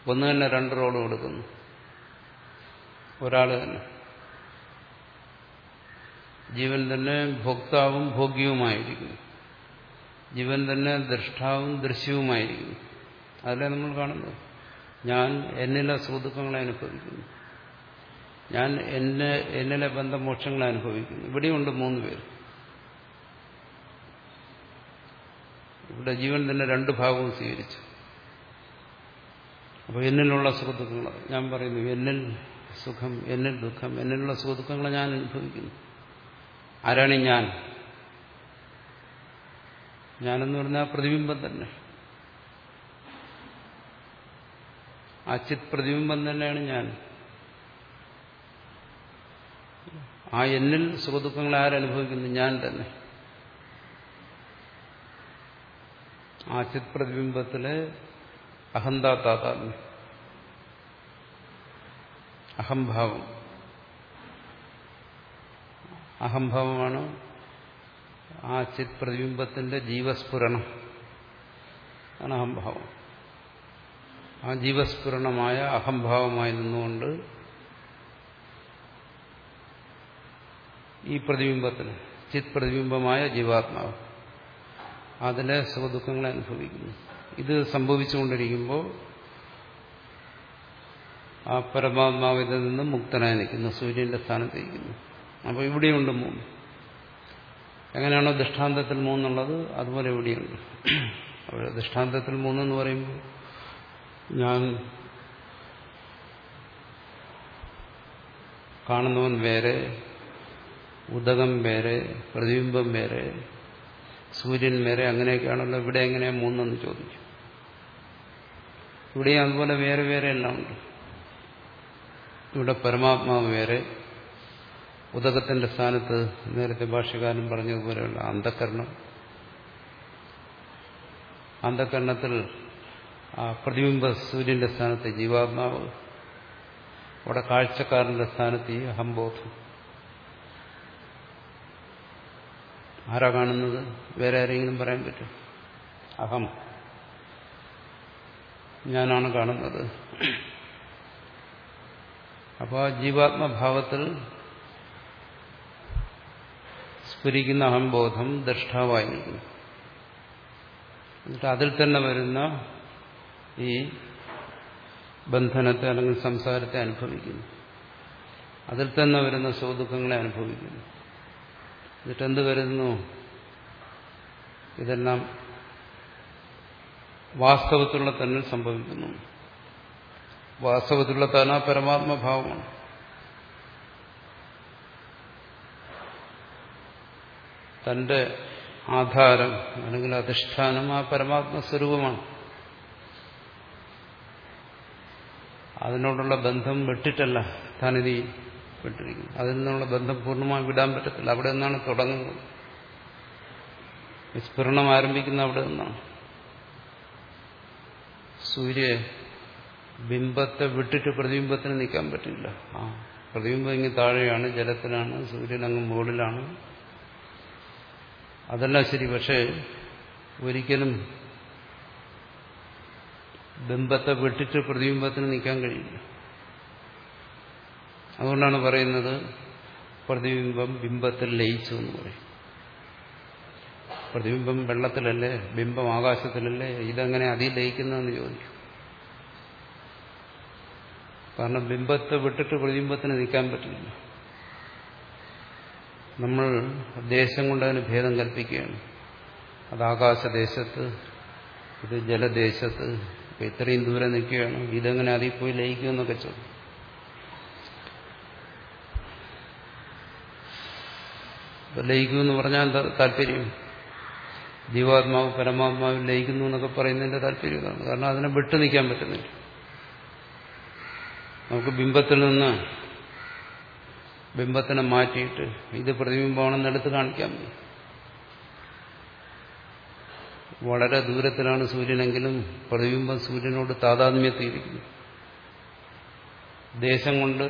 ഒന്ന് തന്നെ രണ്ട് റോൾ കൊടുക്കുന്നു. ഒരാൾ തന്നെ. ജീവൻ തന്നെ ഭോക്താവും ഭോഗ്യവുമായിരിക്കുന്നു. ജീവൻ തന്നെ ദൃഷ്ടാവും ദൃശ്യവുമായിരിക്കുന്നു. അതല്ലേ നമ്മൾ കാണുന്നത്? ഞാൻ എന്നിലെ സുഹൃത്തുക്കങ്ങളെ അനുഭവിക്കുന്നു. ഞാൻ എന്നെ എന്നിലെ ബന്ധമോക്ഷങ്ങളെ അനുഭവിക്കുന്നു. ഇവിടെയുണ്ട് മൂന്ന് പേര്. ഇവിടെ ജീവൻ തന്നെ രണ്ട് ഭാഗവും സ്വീകരിച്ചു. അപ്പോൾ എന്നിലുള്ള സുഖദുഃഖങ്ങൾ ഞാൻ പറയുന്നു എന്നിൽ സുഖം എന്നിൽ ദുഃഖം എന്നിലുള്ള സുഖദുഃഖങ്ങൾ ഞാൻ അനുഭവിക്കുന്നു. ആരാണ് ഞാൻ? ഞാനെന്ന് പറഞ്ഞാൽ പ്രതിബിംബം തന്നെ. ആ ചിത് പ്രതിബിംബം തന്നെയാണ് ഞാൻ. ആ എന്നിൽ സുഖദുഃഖങ്ങളെ ആരനുഭവിക്കുന്നു ഞാൻ തന്നെ. ആ ചിത് പ്രതിബിംബത്തിലെ അഹന്താ താതാത്മ്യം അഹംഭാവം. അഹംഭാവമാണ് ആ ചിത് പ്രതിബിംബത്തിന്റെ ജീവസ്ഫുരണം. ആണ് അഹംഭാവം. ആ ജീവസ്ഫുരണമായ അഹംഭാവമായി നിന്നുകൊണ്ട് ഈ പ്രതിബിംബത്തിന് ചിത് പ്രതിബിംബമായ ജീവാത്മാവ്. അതിലെ സുഖദുഃഖങ്ങളെ അനുഭവിക്കുന്നു. ഇത് സംഭവിച്ചുകൊണ്ടിരിക്കുമ്പോൾ ആ പരമാത്മാവിൽ നിന്ന് മുക്തനായി നിൽക്കുന്നു സൂര്യന്റെ സ്ഥാനത്തിരിക്കുന്നു അപ്പോൾ ഇവിടെയുണ്ട് മൂന്ന്. എങ്ങനെയാണോ ദൃഷ്ടാന്തത്തിൽ മൂന്നുള്ളത് അതുപോലെ ഇവിടെയുണ്ട്. അപ്പോൾ ദൃഷ്ടാന്തത്തിൽ മൂന്നെന്ന് പറയുമ്പോൾ ഞാൻ കാണുന്നവൻ വേറെ ഉദകം വേറെ പ്രതിബിംബം വേറെ സൂര്യൻ വേറെ അങ്ങനെയൊക്കെയാണല്ലോ ഇവിടെ എങ്ങനെ മൂന്നെന്ന് ചോദിച്ചു. ഇവിടെ അതുപോലെ വേറെ വേറെ എല്ലാം ഉണ്ട്. ഇവിടെ പരമാത്മാവ് വേറെ ഉദകത്തിന്റെ സ്ഥാനത്ത് നേരത്തെ ഭാഷ്യകാരൻ പറഞ്ഞതുപോലെയുള്ള അന്ധകരണം. അന്ധകരണത്തിൽ ആ പ്രതിബിംബ സൂര്യന്റെ സ്ഥാനത്ത് ജീവാത്മാവ് അവിടെ കാഴ്ചക്കാരന്റെ സ്ഥാനത്ത് ഈ അഹംബോധം. ആരാ കാണുന്നത്? വേറെ ആരെങ്കിലും പറയാൻ പറ്റും? അഹം. ഞാനാണ് കാണുന്നത്. അപ്പോൾ ആ ജീവാത്മഭാവത്തിൽ സ്ഫുരിക്കുന്ന അഹംബോധം ദൃഷ്ടാവായിരിക്കും. എന്നിട്ട് അതിൽ തന്നെ വരുന്ന ഈ ബന്ധനത്തെ അല്ലെങ്കിൽ സംസാരത്തെ അനുഭവിക്കുന്നു. അതിൽ തന്നെ വരുന്ന സുഖദുഃഖങ്ങളെ അനുഭവിക്കുന്നു. എന്നിട്ട് എന്ത് കരുതുന്നു ഇതെല്ലാം വാസ്തവത്തിലുള്ള തന്നിൽ സംഭവിക്കുന്നു. വാസ്തവത്തിലുള്ള താൻ പരമാത്മഭാവമാണ്. തന്റെ ആധാരം അല്ലെങ്കിൽ അധിഷ്ഠാനം ആ പരമാത്മസ്വരൂപമാണ് അതിനോടുള്ള ബന്ധം വിട്ടിട്ടല്ല താനിതി വിട്ടിരിക്കുന്നു അതിൽ നിന്നുള്ള ബന്ധം പൂർണമായി വിടാൻ പറ്റത്തില്ല. അവിടെ നിന്നാണ് തുടങ്ങുന്നത്. വിസ്ഫുരണം ആരംഭിക്കുന്ന അവിടെ നിന്നാണ്. സൂര്യ ബിംബത്തെ വിട്ടിട്ട് പ്രതിബിംബത്തിന് നിൽക്കാൻ പറ്റില്ല. ആ പ്രതിബിംബം ഇങ്ങനെ താഴെയാണ് ജലത്തിലാണ് സൂര്യൻ അങ്ങ് മുകളിലാണ്. അതല്ല ശരി പക്ഷേ ഒരിക്കലും ബിംബത്തെ വിട്ടിട്ട് പ്രതിബിംബത്തിന് നിൽക്കാൻ കഴിയില്ല. അതുകൊണ്ടാണ് പറയുന്നത് പ്രതിബിംബം ബിംബത്തിൽ ലയിച്ചു എന്ന് പറയും. പ്രതിബിംബം വെള്ളത്തിലല്ലേ? ബിംബം ആകാശത്തിലല്ലേ? ഇതെങ്ങനെ അതിൽ ലയിക്കുന്നതെന്ന് ചോദിക്കും. കാരണം ബിംബത്തെ വിട്ടിട്ട് പ്രതിബിംബത്തിന് നിൽക്കാൻ പറ്റില്ല നമ്മൾ ദേശം കൊണ്ട് അതിന് ഭേദം കൽപ്പിക്കുകയാണ്. അത് ആകാശദേശത്ത് ഇത് ജലദേശത്ത് ഇത്രയും ദൂരെ നിൽക്കുകയാണ്. ഇതെങ്ങനെ അതിൽ പോയി ലയിക്കുമെന്നൊക്കെ ചോദിക്കും. ലയിക്കുമെന്ന് പറഞ്ഞാൽ എന്താ താല്പര്യം. ജീവാത്മാവ് പരമാത്മാവ് ലയിക്കുന്നു എന്നൊക്കെ പറയുന്നതിന്റെ താല്പര്യം ഇതാണ്. കാരണം അതിനെ വിട്ടു നിൽക്കാൻ പറ്റുന്നില്ല. നമുക്ക് ബിംബത്തിൽ നിന്ന് ബിംബത്തിനെ മാറ്റിയിട്ട് ഇത് പ്രതിബിംബമാണെന്ന് എടുത്ത് കാണിക്കാൻ വളരെ ദൂരത്തിലാണ് സൂര്യനെങ്കിലും പ്രതിബിംബം സൂര്യനോട് താതാത്മ്യത്തിയിരിക്കുന്നു. ദേശം കൊണ്ട്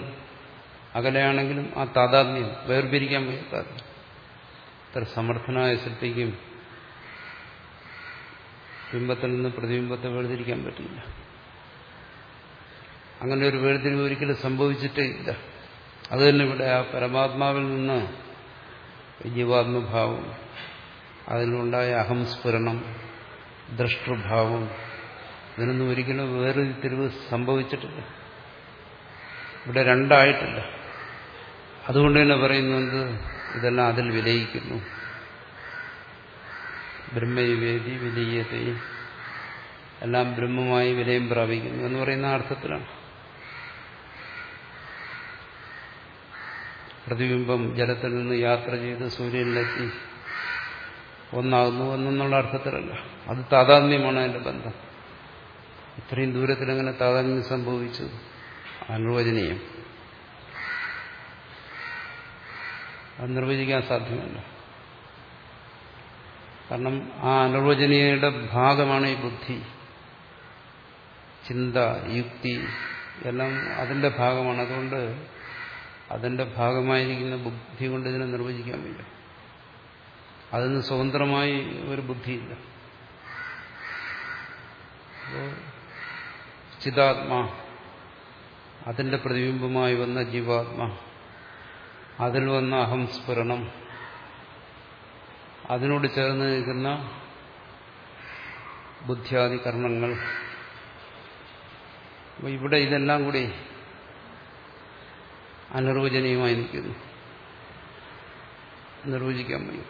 അകലെയാണെങ്കിലും ആ താതാത്മ്യം വേർപിരിക്കാൻ വയ്യാത്ത ഇത്ര സമർത്ഥനായ സൃഷ്ടിക്കും ബിംബത്തിൽ നിന്ന് പ്രതിബിംബത്തെ വേർതിരിക്കാൻ പറ്റില്ല. അങ്ങനെ ഒരു വേർതിരിവ് ഒരിക്കലും സംഭവിച്ചിട്ടേ ഇല്ല. അത് തന്നെ ഇവിടെ ആ പരമാത്മാവിൽ നിന്ന് ജീവാത്മഭാവം അതിലുണ്ടായ അഹംസ്ഫുരണം ദ്രഷ്ടൃഭാവം ഇതിനൊന്നും ഒരിക്കലും വേർതിരിവ് സംഭവിച്ചിട്ടില്ല. ഇവിടെ രണ്ടായിട്ടില്ല. അതുകൊണ്ട് തന്നെ പറയുന്നത് ഇതെല്ലാം അതിൽ വിലയിക്കുന്നു. ബ്രഹ്മയുവേദി വിലീയത്തെ എല്ലാം ബ്രഹ്മമായി വിലയം പ്രാപിക്കുന്നു എന്ന് പറയുന്ന അർത്ഥത്തിലാണ്. പ്രതിബിംബം ജലത്തിൽ നിന്ന് യാത്ര ചെയ്ത് സൂര്യനിലെത്തി ഒന്നാകുന്നു എന്നുള്ള അർത്ഥത്തിലല്ല. അത് താതാത്മ്യമാണ് അതിന്റെ ബന്ധം. ഇത്രയും ദൂരത്തിൽ എങ്ങനെ താതാത്മ്യം സംഭവിച്ചു അനിർവചനീയം അത് നിർവചിക്കാൻ സാധ്യമല്ല. കാരണം ആ അനുവചനീയയുടെ ഭാഗമാണ് ഈ ബുദ്ധി. ചിന്ത യുക്തി എല്ലാം അതിന്റെ ഭാഗമാണ്. അതുകൊണ്ട് അതിന്റെ ഭാഗമായിരിക്കുന്ന ബുദ്ധി കൊണ്ട് ഇതിനെ നിർവചിക്കാൻ വയ്യ അതിന് സ്വതന്ത്രമായി ഒരു ബുദ്ധിയില്ല. ചിതാത്മാ അതിന്റെ പ്രതിബിംബമായി വന്ന ജീവാത്മാ. അതിൽ വന്ന അഹം അഹംസ്ഫുരണം അതിനോട് ചേർന്ന് നിൽക്കുന്ന ബുദ്ധിയാദി കർമ്മങ്ങൾ. ഇവിടെ ഇതെല്ലാം കൂടി അനിർവചനീയമായി നിൽക്കുന്നു. നിർവചിക്കാൻ വയ്യ.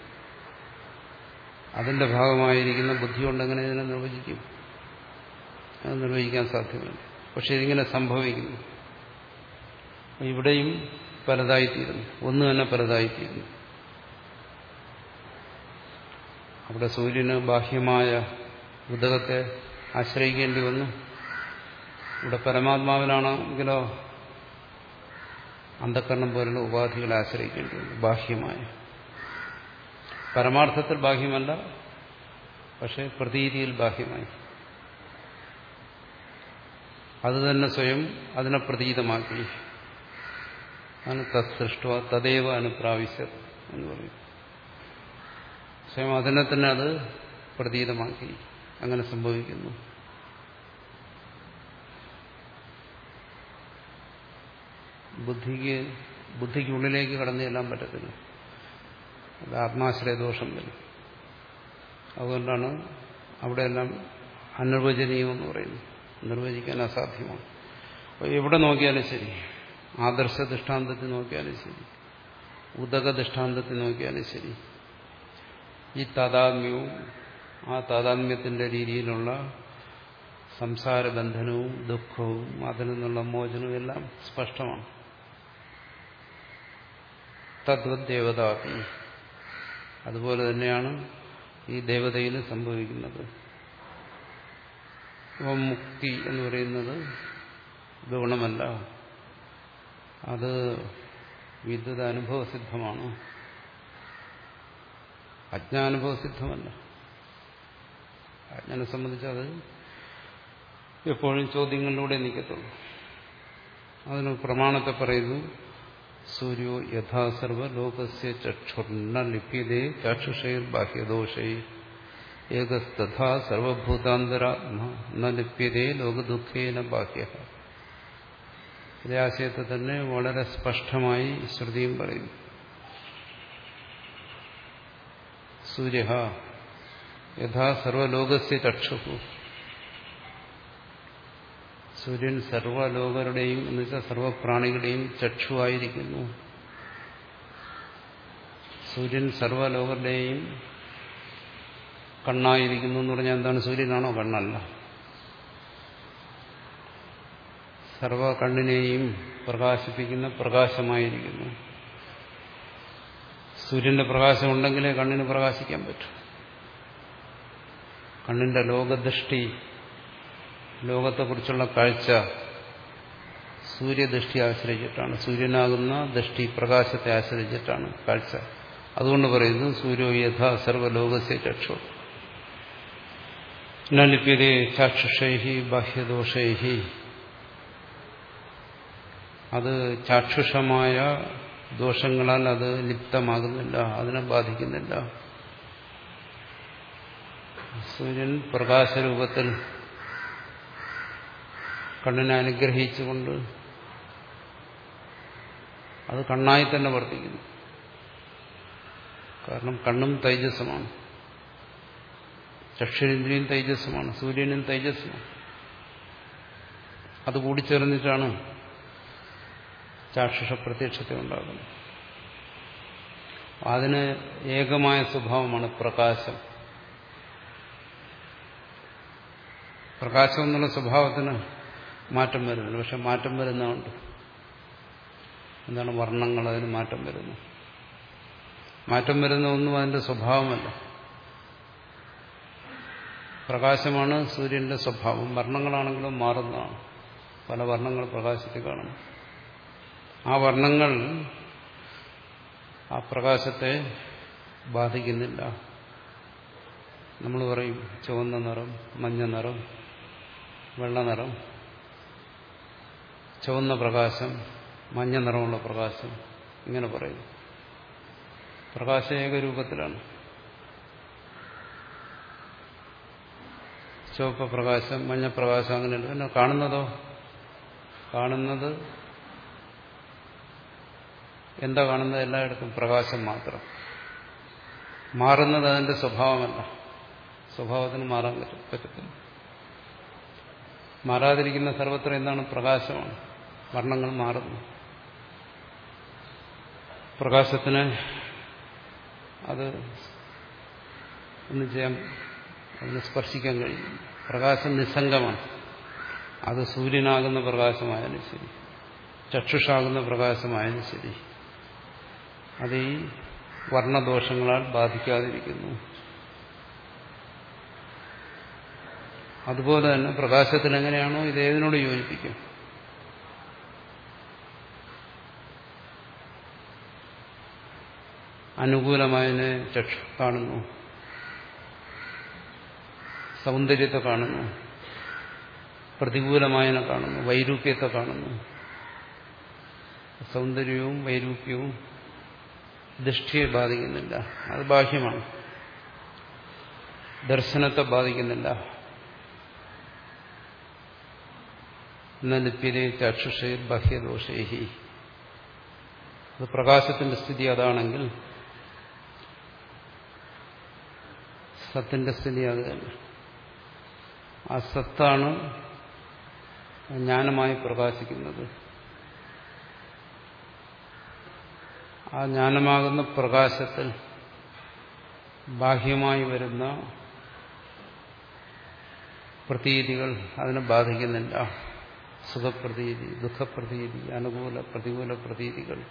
അതിന്റെ ഭാഗമായിരിക്കുന്ന ബുദ്ധി കൊണ്ടെങ്ങനെ ഇതിനെ നിർവചിക്കും? അത് നിർവചിക്കാൻ സാധ്യമല്ല. പക്ഷെ ഇതിങ്ങനെ സംഭവിക്കുന്നു. ഇവിടെയും പലതായിത്തീരുന്നു. ഒന്ന് തന്നെ പലതായിത്തീരുന്നു. അവിടെ സൂര്യന് ബാഹ്യമായ ഉദകത്തെ ആശ്രയിക്കേണ്ടി വന്നു. ഇവിടെ പരമാത്മാവിലാണെങ്കിലോ അന്ധക്കരണം പോലുള്ള ഉപാധികളെ ആശ്രയിക്കേണ്ടി വന്നു. ബാഹ്യമായ. പരമാർത്ഥത്തിൽ ബാഹ്യമല്ല പക്ഷെ പ്രതീതിയിൽ ബാഹ്യമായി. അത് തന്നെ സ്വയം അതിനെ പ്രതീതമാക്കി. ആണ് തത്സൃഷ്ട തദൈവ അനുപ്രാവശ്യ എന്ന് പറയും. സ്വയം അതിനെ തന്നെ അത് പ്രതീതമാക്കി അങ്ങനെ സംഭവിക്കുന്നു. ബുദ്ധിക്ക് ബുദ്ധിക്കുള്ളിലേക്ക് കടന്നു ചെല്ലാൻ പറ്റത്തില്ല. അത് ആത്മാശ്രയദോഷം വരും. അതുകൊണ്ടാണ് അവിടെയെല്ലാം അനിർവചനീയം എന്ന് പറയുന്നത്. നിർവചിക്കാൻ അസാധ്യമാണ്. അപ്പോൾ എവിടെ നോക്കിയാലും ശരി. ആദർശ ദൃഷ്ടാന്തത്തിൽ നോക്കിയാലും ശരി. ഉദക ദൃഷ്ടാന്തത്തിൽ നോക്കിയാലും ശരി. ഈ താതാത്മ്യവും ആ താതാത്മ്യത്തിന്റെ രീതിയിലുള്ള സംസാര ബന്ധനവും ദുഃഖവും അതിൽ നിന്നുള്ള മോചനവും എല്ലാം സ്പഷ്ടമാണ്. തദ്വദ്ദേവതാത്മ അതുപോലെ തന്നെയാണ് ഈ ദേവതയിൽ സംഭവിക്കുന്നത്. അപ്പം മുക്തി എന്ന് പറയുന്നത് ഗുണമല്ല. അത് വിദ്യുത് അനുഭവസിദ്ധമാണ് അജ്ഞാനുഭവസിദ്ധമല്ല. അജ്ഞാനെ സംബന്ധിച്ച് അത് എപ്പോഴും ചോദ്യങ്ങളിലൂടെ നിൽക്കത്തുള്ളൂ. അതിന് പ്രമാണത്തെ പറയുന്നു സൂര്യോ യഥാസർവ ലോകസ്യ ചക്ഷുർണ ലിപ്യതേ ചാക്ഷുഷൈർ ബാഹ്യദോഷൈ ഏകസ്തഥാ സർവഭൂതാന്തരാത്മ ലിപ്യതേ ലോകദുഃഖേന ബാഹ്യ. ഇതേ ആശയത്തെ തന്നെ വളരെ സ്പഷ്ടമായി ശ്രുതിയും പറയുന്നു. സൂര്യ യഥാ സർവലോകസ്യ ചക്ഷു. സൂര്യൻ സർവലോകരുടെയും എന്ന് വെച്ചാൽ സർവപ്രാണികളുടെയും ചക്ഷുവായിരിക്കുന്നു. സൂര്യൻ സർവലോകരുടെയും കണ്ണായിരിക്കുന്നു എന്ന് പറഞ്ഞാൽ എന്താണ്? സൂര്യനാണോ കണ്ണല്ല? സർവ കണ്ണിനെയും പ്രകാശിപ്പിക്കുന്ന പ്രകാശമായിരിക്കുന്നു. സൂര്യന്റെ പ്രകാശം ഉണ്ടെങ്കിലേ കണ്ണിന് പ്രകാശിക്കാൻ പറ്റും. കണ്ണിന്റെ ലോകദൃഷ്ടി ലോകത്തെക്കുറിച്ചുള്ള കാഴ്ച സൂര്യദൃഷ്ടി ആശ്രയിച്ചിട്ടാണ്. സൂര്യനാകുന്ന ദൃഷ്ടി പ്രകാശത്തെ ആശ്രയിച്ചിട്ടാണ് കാഴ്ച. അതുകൊണ്ട് പറയുന്നു സൂര്യോ യഥാ സർവലോകസ്യ ചക്ഷു. നലിപ്യതേ ചാക്ഷുഷൈഹി ബാഹ്യദോഷൈഹി. അത് ചാക്ഷുഷമായ ദോഷങ്ങളാൽ അത് ലിപ്തമാകുന്നില്ല അതിനെ ബാധിക്കുന്നില്ല. സൂര്യൻ പ്രകാശരൂപത്തിൽ കണ്ണിനെ അനുഗ്രഹിച്ചുകൊണ്ട് അത് കണ്ണായി തന്നെ വർത്തിക്കുന്നു. കാരണം കണ്ണും തൈജസ്സമാണ്. ചക്ഷുരേന്ദ്രിയും തൈജസ്സമാണ് സൂര്യനും തൈജസ്സമാണ്. അത് കൂടിച്ചേർന്നിട്ടാണ് ചാക്ഷുഷ പ്രത്യക്ഷത്തെ ഉണ്ടാകുന്നു. അതിന് ഏകമായ സ്വഭാവമാണ് പ്രകാശം. പ്രകാശം എന്നുള്ള സ്വഭാവത്തിന് മാറ്റം വരുന്നുണ്ട്. പക്ഷെ മാറ്റം വരുന്നുണ്ട് എന്താണ് വർണങ്ങൾ അതിന് മാറ്റം വരുന്നു. മാറ്റം വരുന്ന ഒന്നും അതിന്റെ സ്വഭാവമല്ല. പ്രകാശമാണ് സൂര്യന്റെ സ്വഭാവം. വർണങ്ങളാണെങ്കിലും മാറുന്നതാണ്. പല വർണങ്ങൾ പ്രകാശത്തിൽ കാണുന്നു. ആ വർണങ്ങൾ ആ പ്രകാശത്തെ ബാധിക്കുന്നില്ല. നമ്മൾ പറയും ചുവന്ന നിറം മഞ്ഞ നിറം വെള്ള നിറം ചുവന്ന പ്രകാശം മഞ്ഞ നിറമുള്ള പ്രകാശം ഇങ്ങനെ പറയും. പ്രകാശ ഏകരൂപത്തിലാണ് ചുവപ്പ് പ്രകാശം മഞ്ഞപ്രകാശം അങ്ങനെയുണ്ട് പിന്നെ കാണുന്നതോ? കാണുന്നത് എന്താ കാണുന്നത് എല്ലായിടത്തും പ്രകാശം മാത്രം. മാറുന്നത് അതിന്റെ സ്വഭാവമല്ല. സ്വഭാവത്തിന് മാറാൻ പറ്റും പറ്റത്തില്ല. മാറാതിരിക്കുന്ന സർവത്ര എന്താണ് പ്രകാശമാണ്. വർണങ്ങൾ മാറുന്നു. പ്രകാശത്തിന് അത് ഒന്നും ചെയ്യാൻ അതിനെ സ്പർശിക്കാൻ കഴിയും പ്രകാശം നിസ്സംഗമാണ്. അത് സൂര്യനാകുന്ന പ്രകാശമായാലും ശരി. ചക്ഷുഷാകുന്ന പ്രകാശമായാലും ശരി. അത് ഈ വർണദോഷങ്ങളാൽ ബാധിക്കാതിരിക്കുന്നു. അതുപോലെ തന്നെ പ്രകാശത്തിൽ എങ്ങനെയാണോ ഇത് ഏതിനോട് യോജിപ്പിക്കും? അനുകൂലമായതിനെ ചക്ഷു കാണുന്നു. സൗന്ദര്യത്തെ കാണുന്നു. പ്രതികൂലമായതിനെ കാണുന്നു. വൈരൂപ്യത്തെ കാണുന്നു. സൗന്ദര്യവും വൈരൂപ്യവും ദൃഷ്ടിയെ ബാധിക്കുന്നില്ല. അത് ബാഹ്യമാണ്. ദർശനത്തെ ബാധിക്കുന്നില്ല. ലിപ്യതേ ചക്ഷുഷേ ബാഹ്യദോഷേഹി. അത് പ്രകാശത്തിന്റെ സ്ഥിതി അതാണെങ്കിൽ സത്തിന്റെ സ്ഥിതി അത് തന്നെ. ആ സത്താണ് ജ്ഞാനമായി പ്രകാശിക്കുന്നത്. ആ ജ്ഞാനമാകുന്ന പ്രകാശത്തിൽ ബാഹ്യമായി വരുന്ന പ്രതീതികൾ അതിനെ ബാധിക്കുന്നില്ല. സുഖപ്രതീതി ദുഃഖപ്രതീതി അനുകൂല പ്രതികൂല പ്രതീതികൾ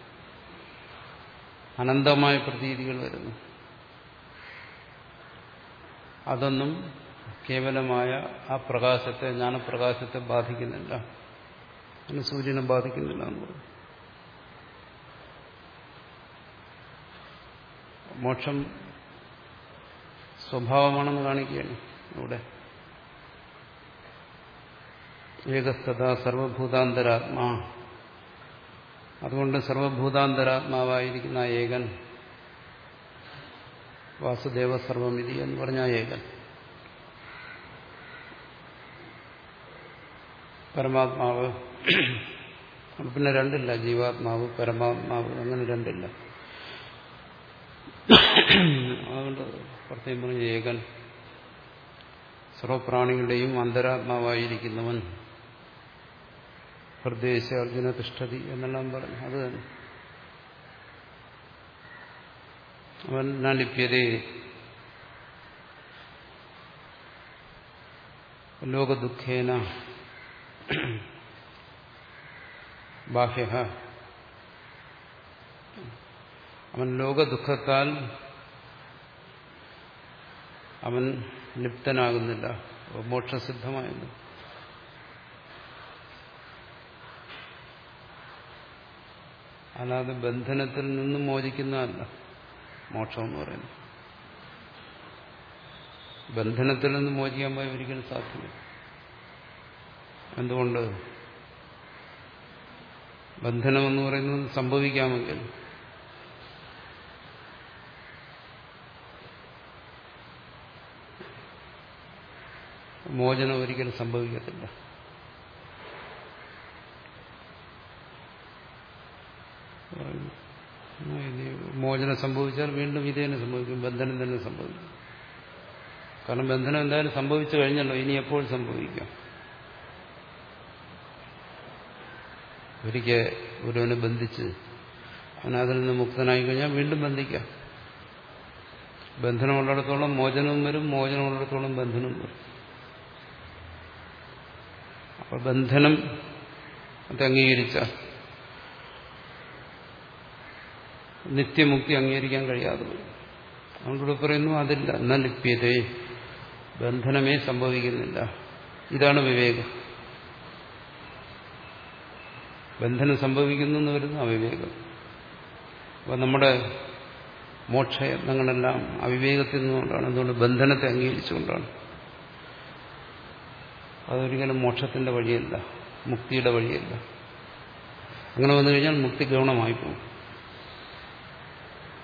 അനന്തമായ പ്രതീതികൾ വരുന്നു. അതൊന്നും കേവലമായ ആ പ്രകാശത്തെ ജ്ഞാനപ്രകാശത്തെ ബാധിക്കുന്നില്ല. സൂര്യനെ ബാധിക്കുന്നില്ല എന്ന് പറഞ്ഞു. മോക്ഷം സ്വഭാവമാണെന്ന് കാണിക്കുകയാണ് ഇവിടെ. ഏകസ്ഥത സർവഭൂതാന്തരാത്മാ. അതുകൊണ്ട് സർവഭൂതാന്തരാത്മാവായിരിക്കുന്ന ഏകൻ വാസുദേവ സർവമിതി എന്ന് പറഞ്ഞ ഏകൻ. പരമാത്മാവ്. പിന്നെ രണ്ടില്ല ജീവാത്മാവ് പരമാത്മാവ് അങ്ങനെ രണ്ടില്ല. അതുകൊണ്ട് പ്രത്യേകം പറഞ്ഞ ഏകൻ സർവപ്രാണികളുടെയും അന്തരാത്മാവായിരിക്കുന്നവൻ ഹൃദയശ അർജുന തിഷ്ഠതി എന്നെല്ലാം പറഞ്ഞു. അത് തന്നെ. അവൻ നലിപ്യതേ ലോകദുഃഖേന ബാഹ്യ അവൻ ലോകദുഃഖത്താൽ അവൻ ലിപ്തനാകുന്നില്ല മോക്ഷസിദ്ധമായെന്ന് അല്ലാതെ ബന്ധനത്തിൽ നിന്നും മോചിക്കുന്നതല്ല മോക്ഷം എന്ന് പറയുന്നത്. ബന്ധനത്തിൽ നിന്ന് മോചിക്കാൻ പോയി ഒരിക്കലും സാധ്യമല്ല. എന്തുകൊണ്ട്? ബന്ധനമെന്ന് പറയുന്നത് സംഭവിക്കാമെങ്കിൽ മോചനം ഒരിക്കലും സംഭവിക്കത്തില്ല. മോചനം സംഭവിച്ചാൽ വീണ്ടും ഇത് തന്നെ സംഭവിക്കും ബന്ധനം തന്നെ സംഭവിക്കും. കാരണം ബന്ധനം എന്തായാലും സംഭവിച്ചു കഴിഞ്ഞല്ലോ ഇനി എപ്പോൾ സംഭവിക്കാം? ഒരിക്കൽ ഒരുവനെ ബന്ധിച്ച് അവൻ അതിൽ നിന്ന് മുക്തനായി കഴിഞ്ഞാൽ വീണ്ടും ബന്ധിക്കാം. ബന്ധനമുള്ളിടത്തോളം മോചനവും വരും മോചനമുള്ളിടത്തോളം ബന്ധനവും വരും. അപ്പൊ ബന്ധനം അത് അംഗീകരിച്ച നിത്യമുക്തി അംഗീകരിക്കാൻ കഴിയാതെ വരും അതുകൊണ്ടിവിടെ പറയുന്നു അതില്ല എന്നാൽ ലിപ്യതേ ബന്ധനമേ സംഭവിക്കുന്നില്ല. ഇതാണ് വിവേകം. ബന്ധനം സംഭവിക്കുന്നു എന്ന് വരുന്ന അവിവേകം. അപ്പം നമ്മുടെ മോക്ഷയത്നങ്ങളെല്ലാം അവിവേകത്തിൽ നിന്നുകൊണ്ടാണ്. എന്തുകൊണ്ട് ബന്ധനത്തെ അംഗീകരിച്ചുകൊണ്ടാണ്. അതൊരിക്കലും മോക്ഷത്തിന്റെ വഴിയല്ല മുക്തിയുടെ വഴിയല്ല. അങ്ങനെ വന്നു കഴിഞ്ഞാൽ മുക്തി ഗൗണമായി പോകും.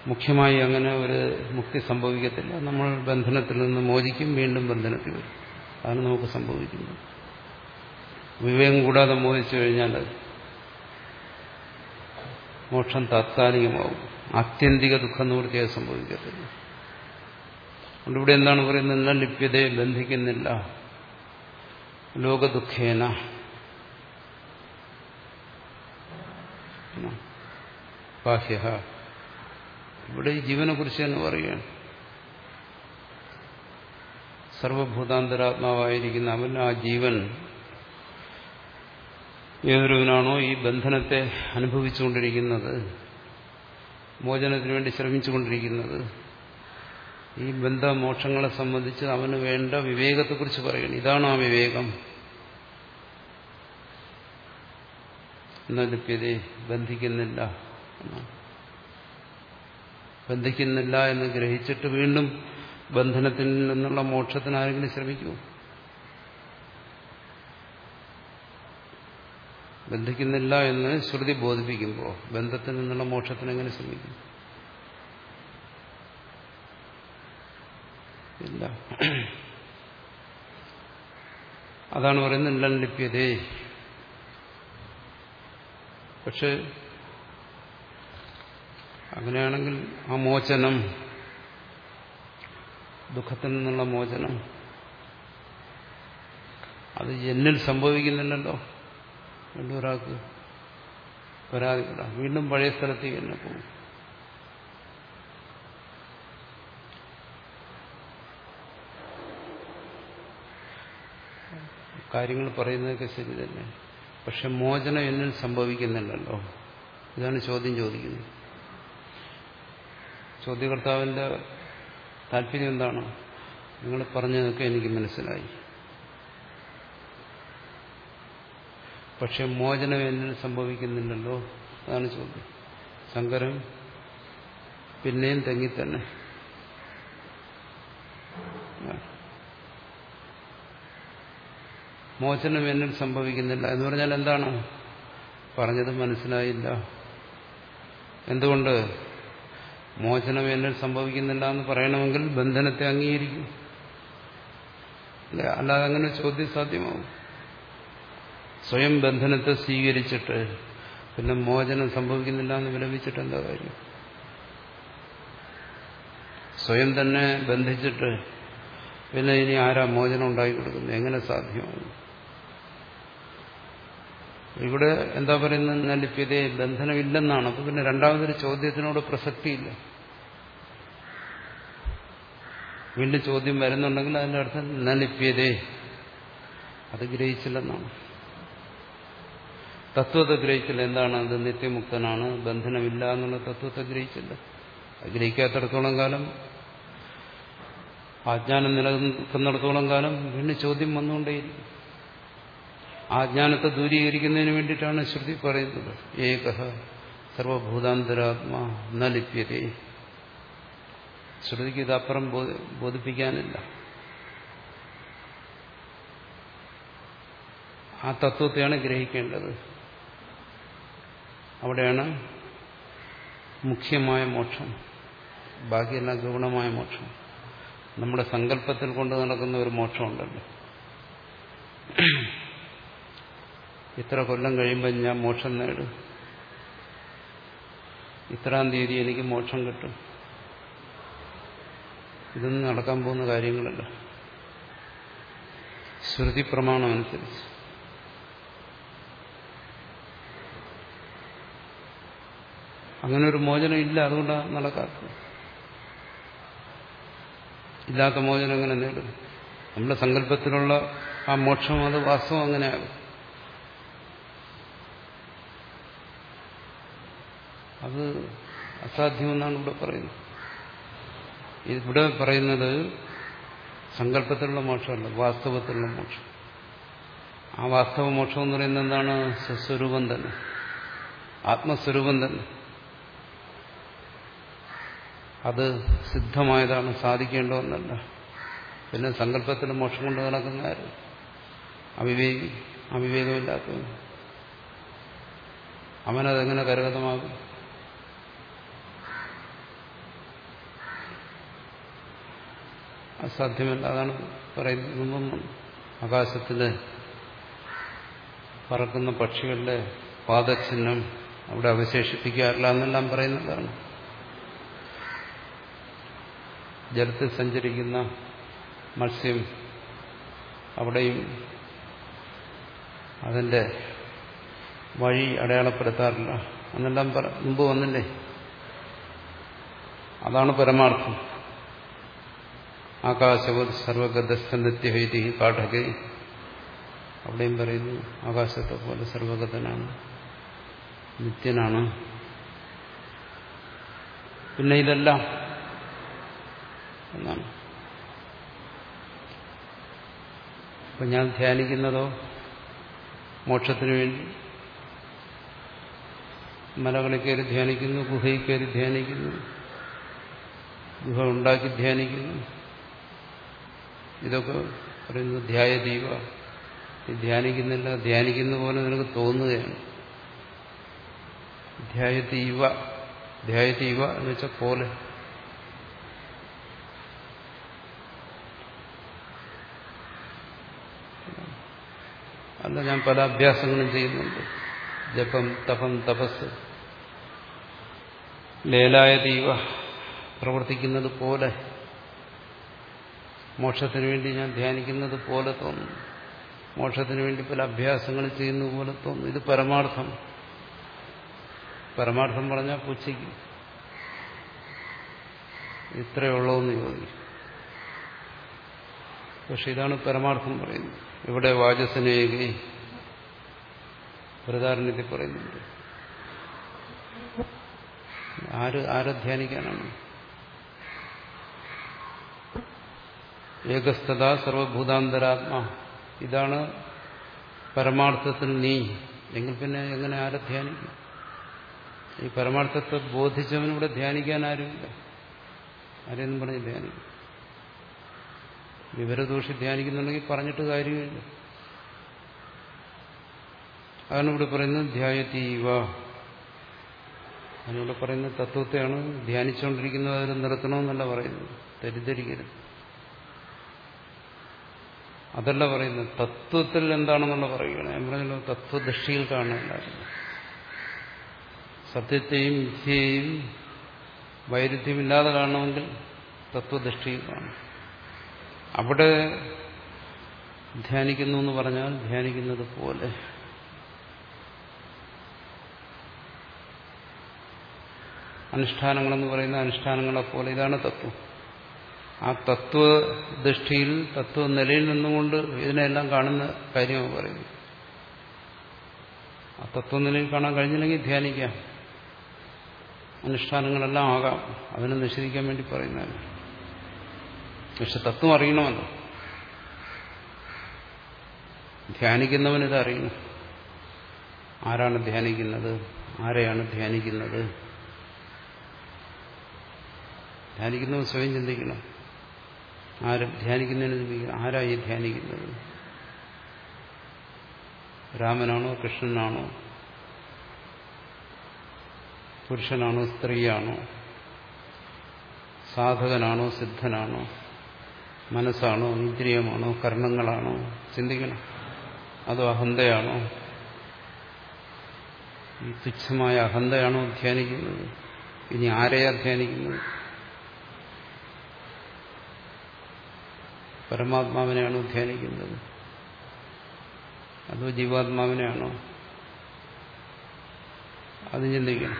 മുഖ്യമായി അങ്ങനെ ഒരു മുക്തി സംഭവിക്കത്തില്ല. നമ്മൾ ബന്ധനത്തിൽ നിന്ന് മോചിക്കും വീണ്ടും ബന്ധനത്തിൽ വരും. അതാണ് നമുക്ക് സംഭവിക്കുന്നത്. വിവേകം കൂടാതെ മോചിച്ചു കഴിഞ്ഞാൽ മോക്ഷം താത്കാലികമാവും. ആത്യന്തിക ദുഃഖം നിവൃത്തിയായി സംഭവിക്കത്തില്ല. അതുകൊണ്ട് ഇവിടെ എന്താണ് പറയുന്നത്? ലിപ്യതയെ ബന്ധിക്കുന്നില്ല. ലോകദുഃഖേന. ബാഹ്യ ഇവിടെ ഈ ജീവനെ കുറിച്ച് തന്നെ പറയുകയാണ്. സർവഭൂതാന്തരാത്മാവായിരിക്കുന്ന അവൻ ആ ജീവൻ ഏതൊരുവനാണോ ഈ ബന്ധനത്തെ അനുഭവിച്ചുകൊണ്ടിരിക്കുന്നത് മോചനത്തിന് വേണ്ടി ശ്രമിച്ചുകൊണ്ടിരിക്കുന്നത്. ഈ ബന്ധ മോക്ഷങ്ങളെ സംബന്ധിച്ച് അവന് വേണ്ട വിവേകത്തെക്കുറിച്ച് പറയുന്നു ഇതാണ് ആ വിവേകം. എന്നതിപ്പതേ ബന്ധിക്കുന്നില്ല. ബന്ധിക്കുന്നില്ല എന്ന് ഗ്രഹിച്ചിട്ട് വീണ്ടും ബന്ധനത്തിൽ നിന്നുള്ള മോക്ഷത്തിന് ആരെങ്കിലും ശ്രമിക്കൂ ബന്ധിക്കുന്നില്ല എന്ന് ശ്രുതി ബോധിപ്പിക്കുമ്പോൾ ബന്ധത്തിൽ നിന്നുള്ള മോക്ഷത്തിന് എങ്ങനെ ശ്രമിക്കും? ഇല്ല. അതാണ് പറയുന്നത് ഇല്ലൻ ലിപ്യതേ. പക്ഷെ അങ്ങനെയാണെങ്കിൽ ആ മോചനം ദുഃഖത്തിൽ നിന്നുള്ള മോചനം അത് എന്നിൽ സംഭവിക്കുന്നില്ലല്ലോ. വീണ്ടും ഒരാൾക്ക് പരാതിപ്പെടാം വീണ്ടും പഴയ സ്ഥലത്തേക്ക് തന്നെ പോകും കാര്യങ്ങൾ പറയുന്നതൊക്കെ ശരി തന്നെ. പക്ഷെ മോചനം എന്നിൽ സംഭവിക്കുന്നില്ലല്ലോ ഇതാണ് ചോദ്യം ചോദിക്കുന്നത്. ചോദ്യകർത്താവിന്റെ താല്പര്യം എന്താണ്? നിങ്ങൾ പറഞ്ഞതൊക്കെ എനിക്ക് മനസ്സിലായി. പക്ഷെ മോചനം എന്നിൽ സംഭവിക്കുന്നില്ലല്ലോ അതാണ് ചോദ്യം. ശങ്കരൻ പിന്നെയും തെങ്ങിത്തന്നെ. മോചനം എന്നിൽ സംഭവിക്കുന്നില്ല. എന്ന് പറഞ്ഞാൽ എന്താണ്? പറഞ്ഞത് മനസ്സിലായില്ല. എന്തുകൊണ്ട്? മോചനം എന്നിൽ സംഭവിക്കുന്നില്ല എന്ന് പറയണമെങ്കിൽ ബന്ധനത്തെ അംഗീകരിക്കും. അല്ലാതെ അങ്ങനെ ചോദ്യം സാധ്യമാവും. സ്വയം ബന്ധനത്തെ സ്വീകരിച്ചിട്ട് പിന്നെ മോചനം സംഭവിക്കുന്നില്ല എന്ന് വിലപിച്ചിട്ട് എന്താ കാര്യം? സ്വയം തന്നെ ബന്ധിച്ചിട്ട് പിന്നെ ഇനി ആരാ മോചനം ഉണ്ടാക്കി കൊടുക്കുന്നത്? എങ്ങനെ സാധ്യമാകും ഇവിടെ എന്താ പറയുന്നത്? നലിപ്യതേ ബന്ധനമില്ലെന്നാണ്. അപ്പൊ പിന്നെ രണ്ടാമതൊരു ചോദ്യത്തിനോട് പ്രസക്തിയില്ല. വീണ്ടും ചോദ്യം വരുന്നുണ്ടെങ്കിൽ അതിന്റെ അർത്ഥം നലിപ്യതേ അത് ഗ്രഹിച്ചില്ലെന്നാണ് തത്വത്തെ ഗ്രഹിച്ചില്ല. എന്താണ്? അത് നിത്യമുക്തനാണ്. ബന്ധനമില്ല എന്നുള്ള തത്വത്തെ ഗ്രഹിച്ചില്ല. ഗ്രഹിക്കാത്തടത്തോളം കാലം ആജ്ഞാനം നിലനിൽക്കുന്നിടത്തോളം കാലം വീണ്ടും ചോദ്യം വന്നുകൊണ്ടേയിരിക്കും. ആജ്ഞാനത്തെ ദൂരീകരിക്കുന്നതിന് വേണ്ടിയിട്ടാണ് ശ്രുതി പറയുന്നത്. ഏക സർവഭൂതാന്തരാത്മാ ന ലിപ്യതേ ശ്രുതിക്ക് ഇതപ്പുറം ബോധിപ്പിക്കാനില്ല. ആ തത്വത്തെയാണ് ഗ്രഹിക്കേണ്ടത്. അവിടെയാണ് മുഖ്യമായ മോക്ഷം ബാക്കിയെല്ലാം ഗൗണമായ മോക്ഷം. നമ്മുടെ സങ്കല്പത്തിൽ കൊണ്ട് നടക്കുന്ന ഒരു മോക്ഷമുണ്ടല്ലോ. ഇത്ര കൊല്ലം കഴിയുമ്പോൾ ഞാൻ മോക്ഷം നേടും. ഇത്രാം തീയതി എനിക്ക് മോക്ഷം കിട്ടും. ഇതൊന്നും നടക്കാൻ പോകുന്ന കാര്യങ്ങളല്ല. ശ്രുതി പ്രമാണം അനുസരിച്ച്. അങ്ങനെ ഒരു മോചനം ഇല്ല അതുകൊണ്ടാണ് നടക്കാത്തത്. ഇല്ലാത്ത മോചനം അങ്ങനെ നേടും? നമ്മുടെ സങ്കല്പത്തിലുള്ള ആ മോക്ഷം അത് വാസ്തവം അങ്ങനെയാകും. അത് അസാധ്യമെന്നാണ് ഇവിടെ പറയുന്നത്. ഇവിടെ പറയുന്നത് സങ്കല്പത്തിലുള്ള മോക്ഷമല്ല വാസ്തവത്തിലുള്ള മോക്ഷം. ആ വാസ്തവ മോക്ഷം എന്ന് പറയുന്നത് എന്താണ്? സ്വസ്വരൂപം തന്നെ. ആത്മസ്വരൂപം തന്നെ. അത് സിദ്ധമായതാണ് സാധിക്കേണ്ടതെന്നല്ല പിന്നെ സങ്കല്പത്തിന്റെ മോക്ഷം കൊണ്ട് നടക്കുന്ന ആര് അവിവേകി അവിവേകമില്ലാത്തവൻ. അവനതെങ്ങനെ കരഗതമാകും? അസാധ്യമല്ല അതാണ് പറയുന്നത് ആകാശത്തിലെ പറക്കുന്ന പക്ഷികളുടെ പാദചിഹ്നം അവിടെ അവശേഷിപ്പിക്കാറില്ല എന്നെല്ലാം പറയുന്നതാണ്. ജലത്തിൽ സഞ്ചരിക്കുന്ന മത്സ്യം അവിടെയും അതിന്റെ വഴി അടയാളപ്പെടുത്താറില്ല എന്നെല്ലാം മുമ്പ് വന്നില്ലേ? അതാണ് പരമാർത്ഥം. ആകാശവത് സർവഗതസ്ഥനിത്യഹൈതി പാഠകെ അവിടെയും പറയുന്നു ആകാശത്തെ പോലെ സർവഗതനാണ് നിത്യനാണ്. പിന്നെ ഇതെല്ലാം എന്നാണ്. അപ്പൊ ഞാൻ ധ്യാനിക്കുന്നതോ മോക്ഷത്തിനു വേണ്ടി? മലകളിൽ കയറി ധ്യാനിക്കുന്നു ഗുഹയിൽ കയറി ധ്യാനിക്കുന്നു ഗുഹ ഉണ്ടാക്കി ധ്യാനിക്കുന്നു. ഇതൊക്കെ പറയുന്നത് ധ്യായദീവ ധ്യാനിക്കുന്നില്ല ധ്യാനിക്കുന്ന പോലെ നിനക്ക് തോന്നുകയാണ്. ധ്യായതീവ ധ്യായതീവ എന്ന് വെച്ചാൽ പോലെ. അല്ല ഞാൻ പല അഭ്യാസങ്ങളും ചെയ്യുന്നുണ്ട്. ജപം തപം തപസ്. ലേലായ ദീവ പ്രവർത്തിക്കുന്നത് പോലെ മോക്ഷത്തിന് വേണ്ടി ഞാൻ ധ്യാനിക്കുന്നത് പോലെ തോന്നും. മോക്ഷത്തിന് വേണ്ടി പല അഭ്യാസങ്ങൾ ചെയ്യുന്നത് പോലെ തോന്നും. ഇത് പരമാർത്ഥം. പരമാർത്ഥം പറഞ്ഞാൽ പുച്ഛിക്കും. ഇത്രയുള്ളതെന്ന് ചോദിക്കും. പക്ഷെ ഇതാണ് പരമാർത്ഥം പറയുന്നത്. ഇവിടെ വാചസനേകി പ്രധാരണത്തിൽ പറയുന്നുണ്ട്. ആര് ആരെ ധ്യാനിക്കാനാണ്? ഏകസ്ഥത സർവഭൂതാന്തരാത്മ. ഇതാണ് പരമാർത്ഥത്തിൽ നീ. എങ്കിൽ പിന്നെ എങ്ങനെ ആരെ ധ്യാനിക്കും? ഈ പരമാർത്ഥത്തെ ബോധിച്ചവനിവിടെ ധ്യാനിക്കാൻ ആരുമില്ല. ആരെയൊന്നും പറഞ്ഞ് ധ്യാനിക്കും. വിവരദോഷി ധ്യാനിക്കുന്നുണ്ടെങ്കിൽ പറഞ്ഞിട്ട് കാര്യമില്ല. അതാണ് ഇവിടെ പറയുന്നത് ധ്യായത്തീവ അതിനിവിടെ പറയുന്ന തത്വത്തെയാണ് ധ്യാനിച്ചുകൊണ്ടിരിക്കുന്നത് അതിൽ നിർത്തണമെന്നല്ല പറയുന്നത്. തെറ്റിദ്ധരിക്കരുത്. അതല്ല പറയുന്നത് തത്വത്തിൽ എന്താണെന്നുള്ള പറയുകയാണ്. ഞാൻ പറഞ്ഞല്ലോ തത്വദൃഷ്ടിയിൽ കാണുന്നില്ല സത്യത്തെയും മിഥ്യയെയും വൈരുദ്ധ്യമില്ലാതെ കാണണമെങ്കിൽ തത്വദൃഷ്ടിയിൽ കാണും അവിടെ ധ്യാനിക്കുന്നു എന്ന് പറഞ്ഞാൽ ധ്യാനിക്കുന്നത് പോലെ. അനുഷ്ഠാനങ്ങളെന്ന് പറയുന്ന അനുഷ്ഠാനങ്ങളെ പോലെ. ഇതാണ് തത്വം. ആ തത്വദൃഷ്ടിയിൽ തത്വ നിലയിൽ നിന്നുകൊണ്ട് ഇതിനെല്ലാം കാണുന്ന കാര്യമാണ് പറയുന്നത് ആ തത്വനിലയിൽ കാണാൻ കഴിഞ്ഞില്ലെങ്കിൽ ധ്യാനിക്കാം. അനുഷ്ഠാനങ്ങളെല്ലാം ആകാം. അതിനെ നിഷേധിക്കാൻ വേണ്ടി പറയുന്നതല്ല പക്ഷെ തത്വം അറിയണമല്ലോ. ധ്യാനിക്കുന്നവൻ ഇത് അറിയണം. ആരാണ് ധ്യാനിക്കുന്നത്? ആരെയാണ് ധ്യാനിക്കുന്നത്? ധ്യാനിക്കുന്നവൻ സ്വയം ചിന്തിക്കണം. ആരും ധ്യാനിക്കുന്നതിന് ആരായി ധ്യാനിക്കുന്നത്? രാമനാണോ കൃഷ്ണനാണോ? പുരുഷനാണോ സ്ത്രീയാണോ? സാധകനാണോ സിദ്ധനാണോ? മനസ്സാണോ ഇന്ദ്രിയമാണോ കർണങ്ങളാണോ? ചിന്തിക്കണം. അതോ അഹന്തയാണോ? ഈ തുച്ഛമായ അഹന്തയാണോ ധ്യാനിക്കുന്നത്? ഇനി ആരെയാ ധ്യാനിക്കുന്നത്? പരമാത്മാവിനെയാണോ ധ്യാനിക്കുന്നത് അതോ ജീവാത്മാവിനെയാണോ? അത് ചിന്തിക്കണം.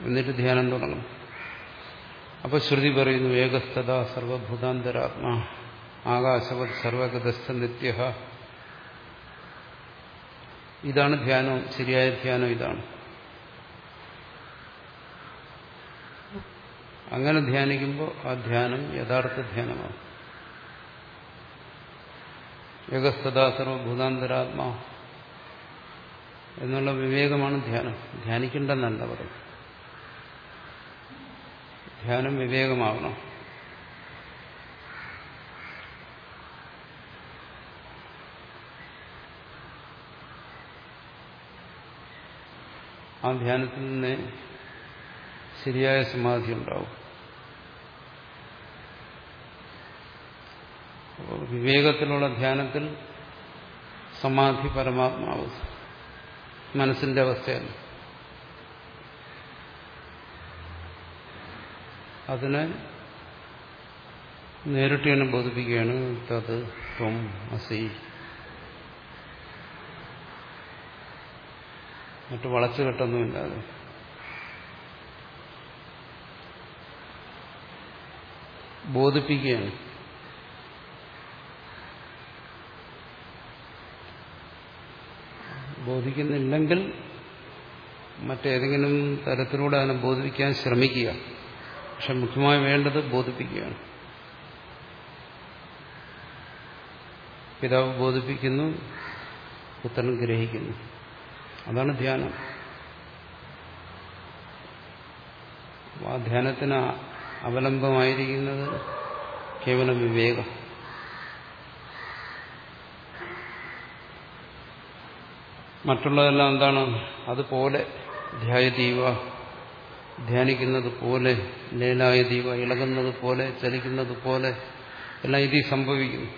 എന്നിട്ട് ധ്യാനം തുടങ്ങണം. അപ്പൊ ശ്രുതി പറയുന്നു ഏകസ്ഥത സർവഭൂതാന്തരാത്മാ ആകാശവത് സർവഗതസ്ഥ നിത്യ ഇതാണ് ധ്യാനം ശരിയായ ധ്യാനം ഇതാണ്. അങ്ങനെ ധ്യാനിക്കുമ്പോൾ ആ ധ്യാനം യഥാർത്ഥ ധ്യാനമാണ്. ഏകസ്ഥത സർവഭൂതാന്തരാത്മാ എന്നുള്ള വിവേകമാണ് ധ്യാനം. ധ്യാനിക്കേണ്ടെന്നല്ല പറയും ധ്യാനം വിവേകമാകണം ആ ധ്യാനത്തിൽ നിന്ന് ശരിയായ സമാധി ഉണ്ടാവും അപ്പോൾ വിവേകത്തിലുള്ള ധ്യാനത്തിൽ സമാധി പരമാത്മാവ് മനസ്സിന്റെ അവസ്ഥയാണ്. അതിനെ നേരിട്ട് തന്നെ ബോധിപ്പിക്കുകയാണ് തത് ത്വം അസി. മറ്റു കെട്ടൊന്നുമില്ലാതെ ബോധിപ്പിക്കുകയാണ്. ബോധിക്കുന്നില്ലെങ്കിൽ മറ്റേതെങ്കിലും തരത്തിലൂടെ അതിനെ ബോധിപ്പിക്കാൻ ശ്രമിക്കുക. പക്ഷെ മുഖ്യമായി വേണ്ടത് ബോധിപ്പിക്കുകയാണ്. പിതാവ് ബോധിപ്പിക്കുന്നു പുത്രൻ ഗ്രഹിക്കുന്നു. അതാണ് ധ്യാനം. ആ ധ്യാനത്തിന് അവലംബമായിരിക്കുന്നത് കേവലം വിവേകം. മറ്റുള്ളതെല്ലാം എന്താണ്? അതുപോലെ ധ്യായദീവ ധ്യാനിക്കുന്നത് പോലെ ലേലായ ദീവ ഇളകുന്നത് പോലെ ചലിക്കുന്നത് പോലെ എല്ലാം ഇതി സംഭവിക്കുന്നു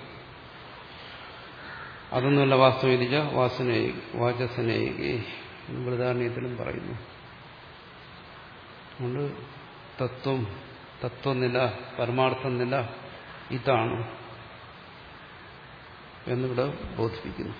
അതൊന്നുമല്ല വാസ്തവിക വാസനേ വാചസനയെ ബൃതാരണ്യത്തിലും പറയുന്നു. അതുകൊണ്ട് തത്വം തത്വനില പരമാർത്ഥം നില ഇതാണ് എന്നിവിടെ ബോധിപ്പിക്കുന്നു.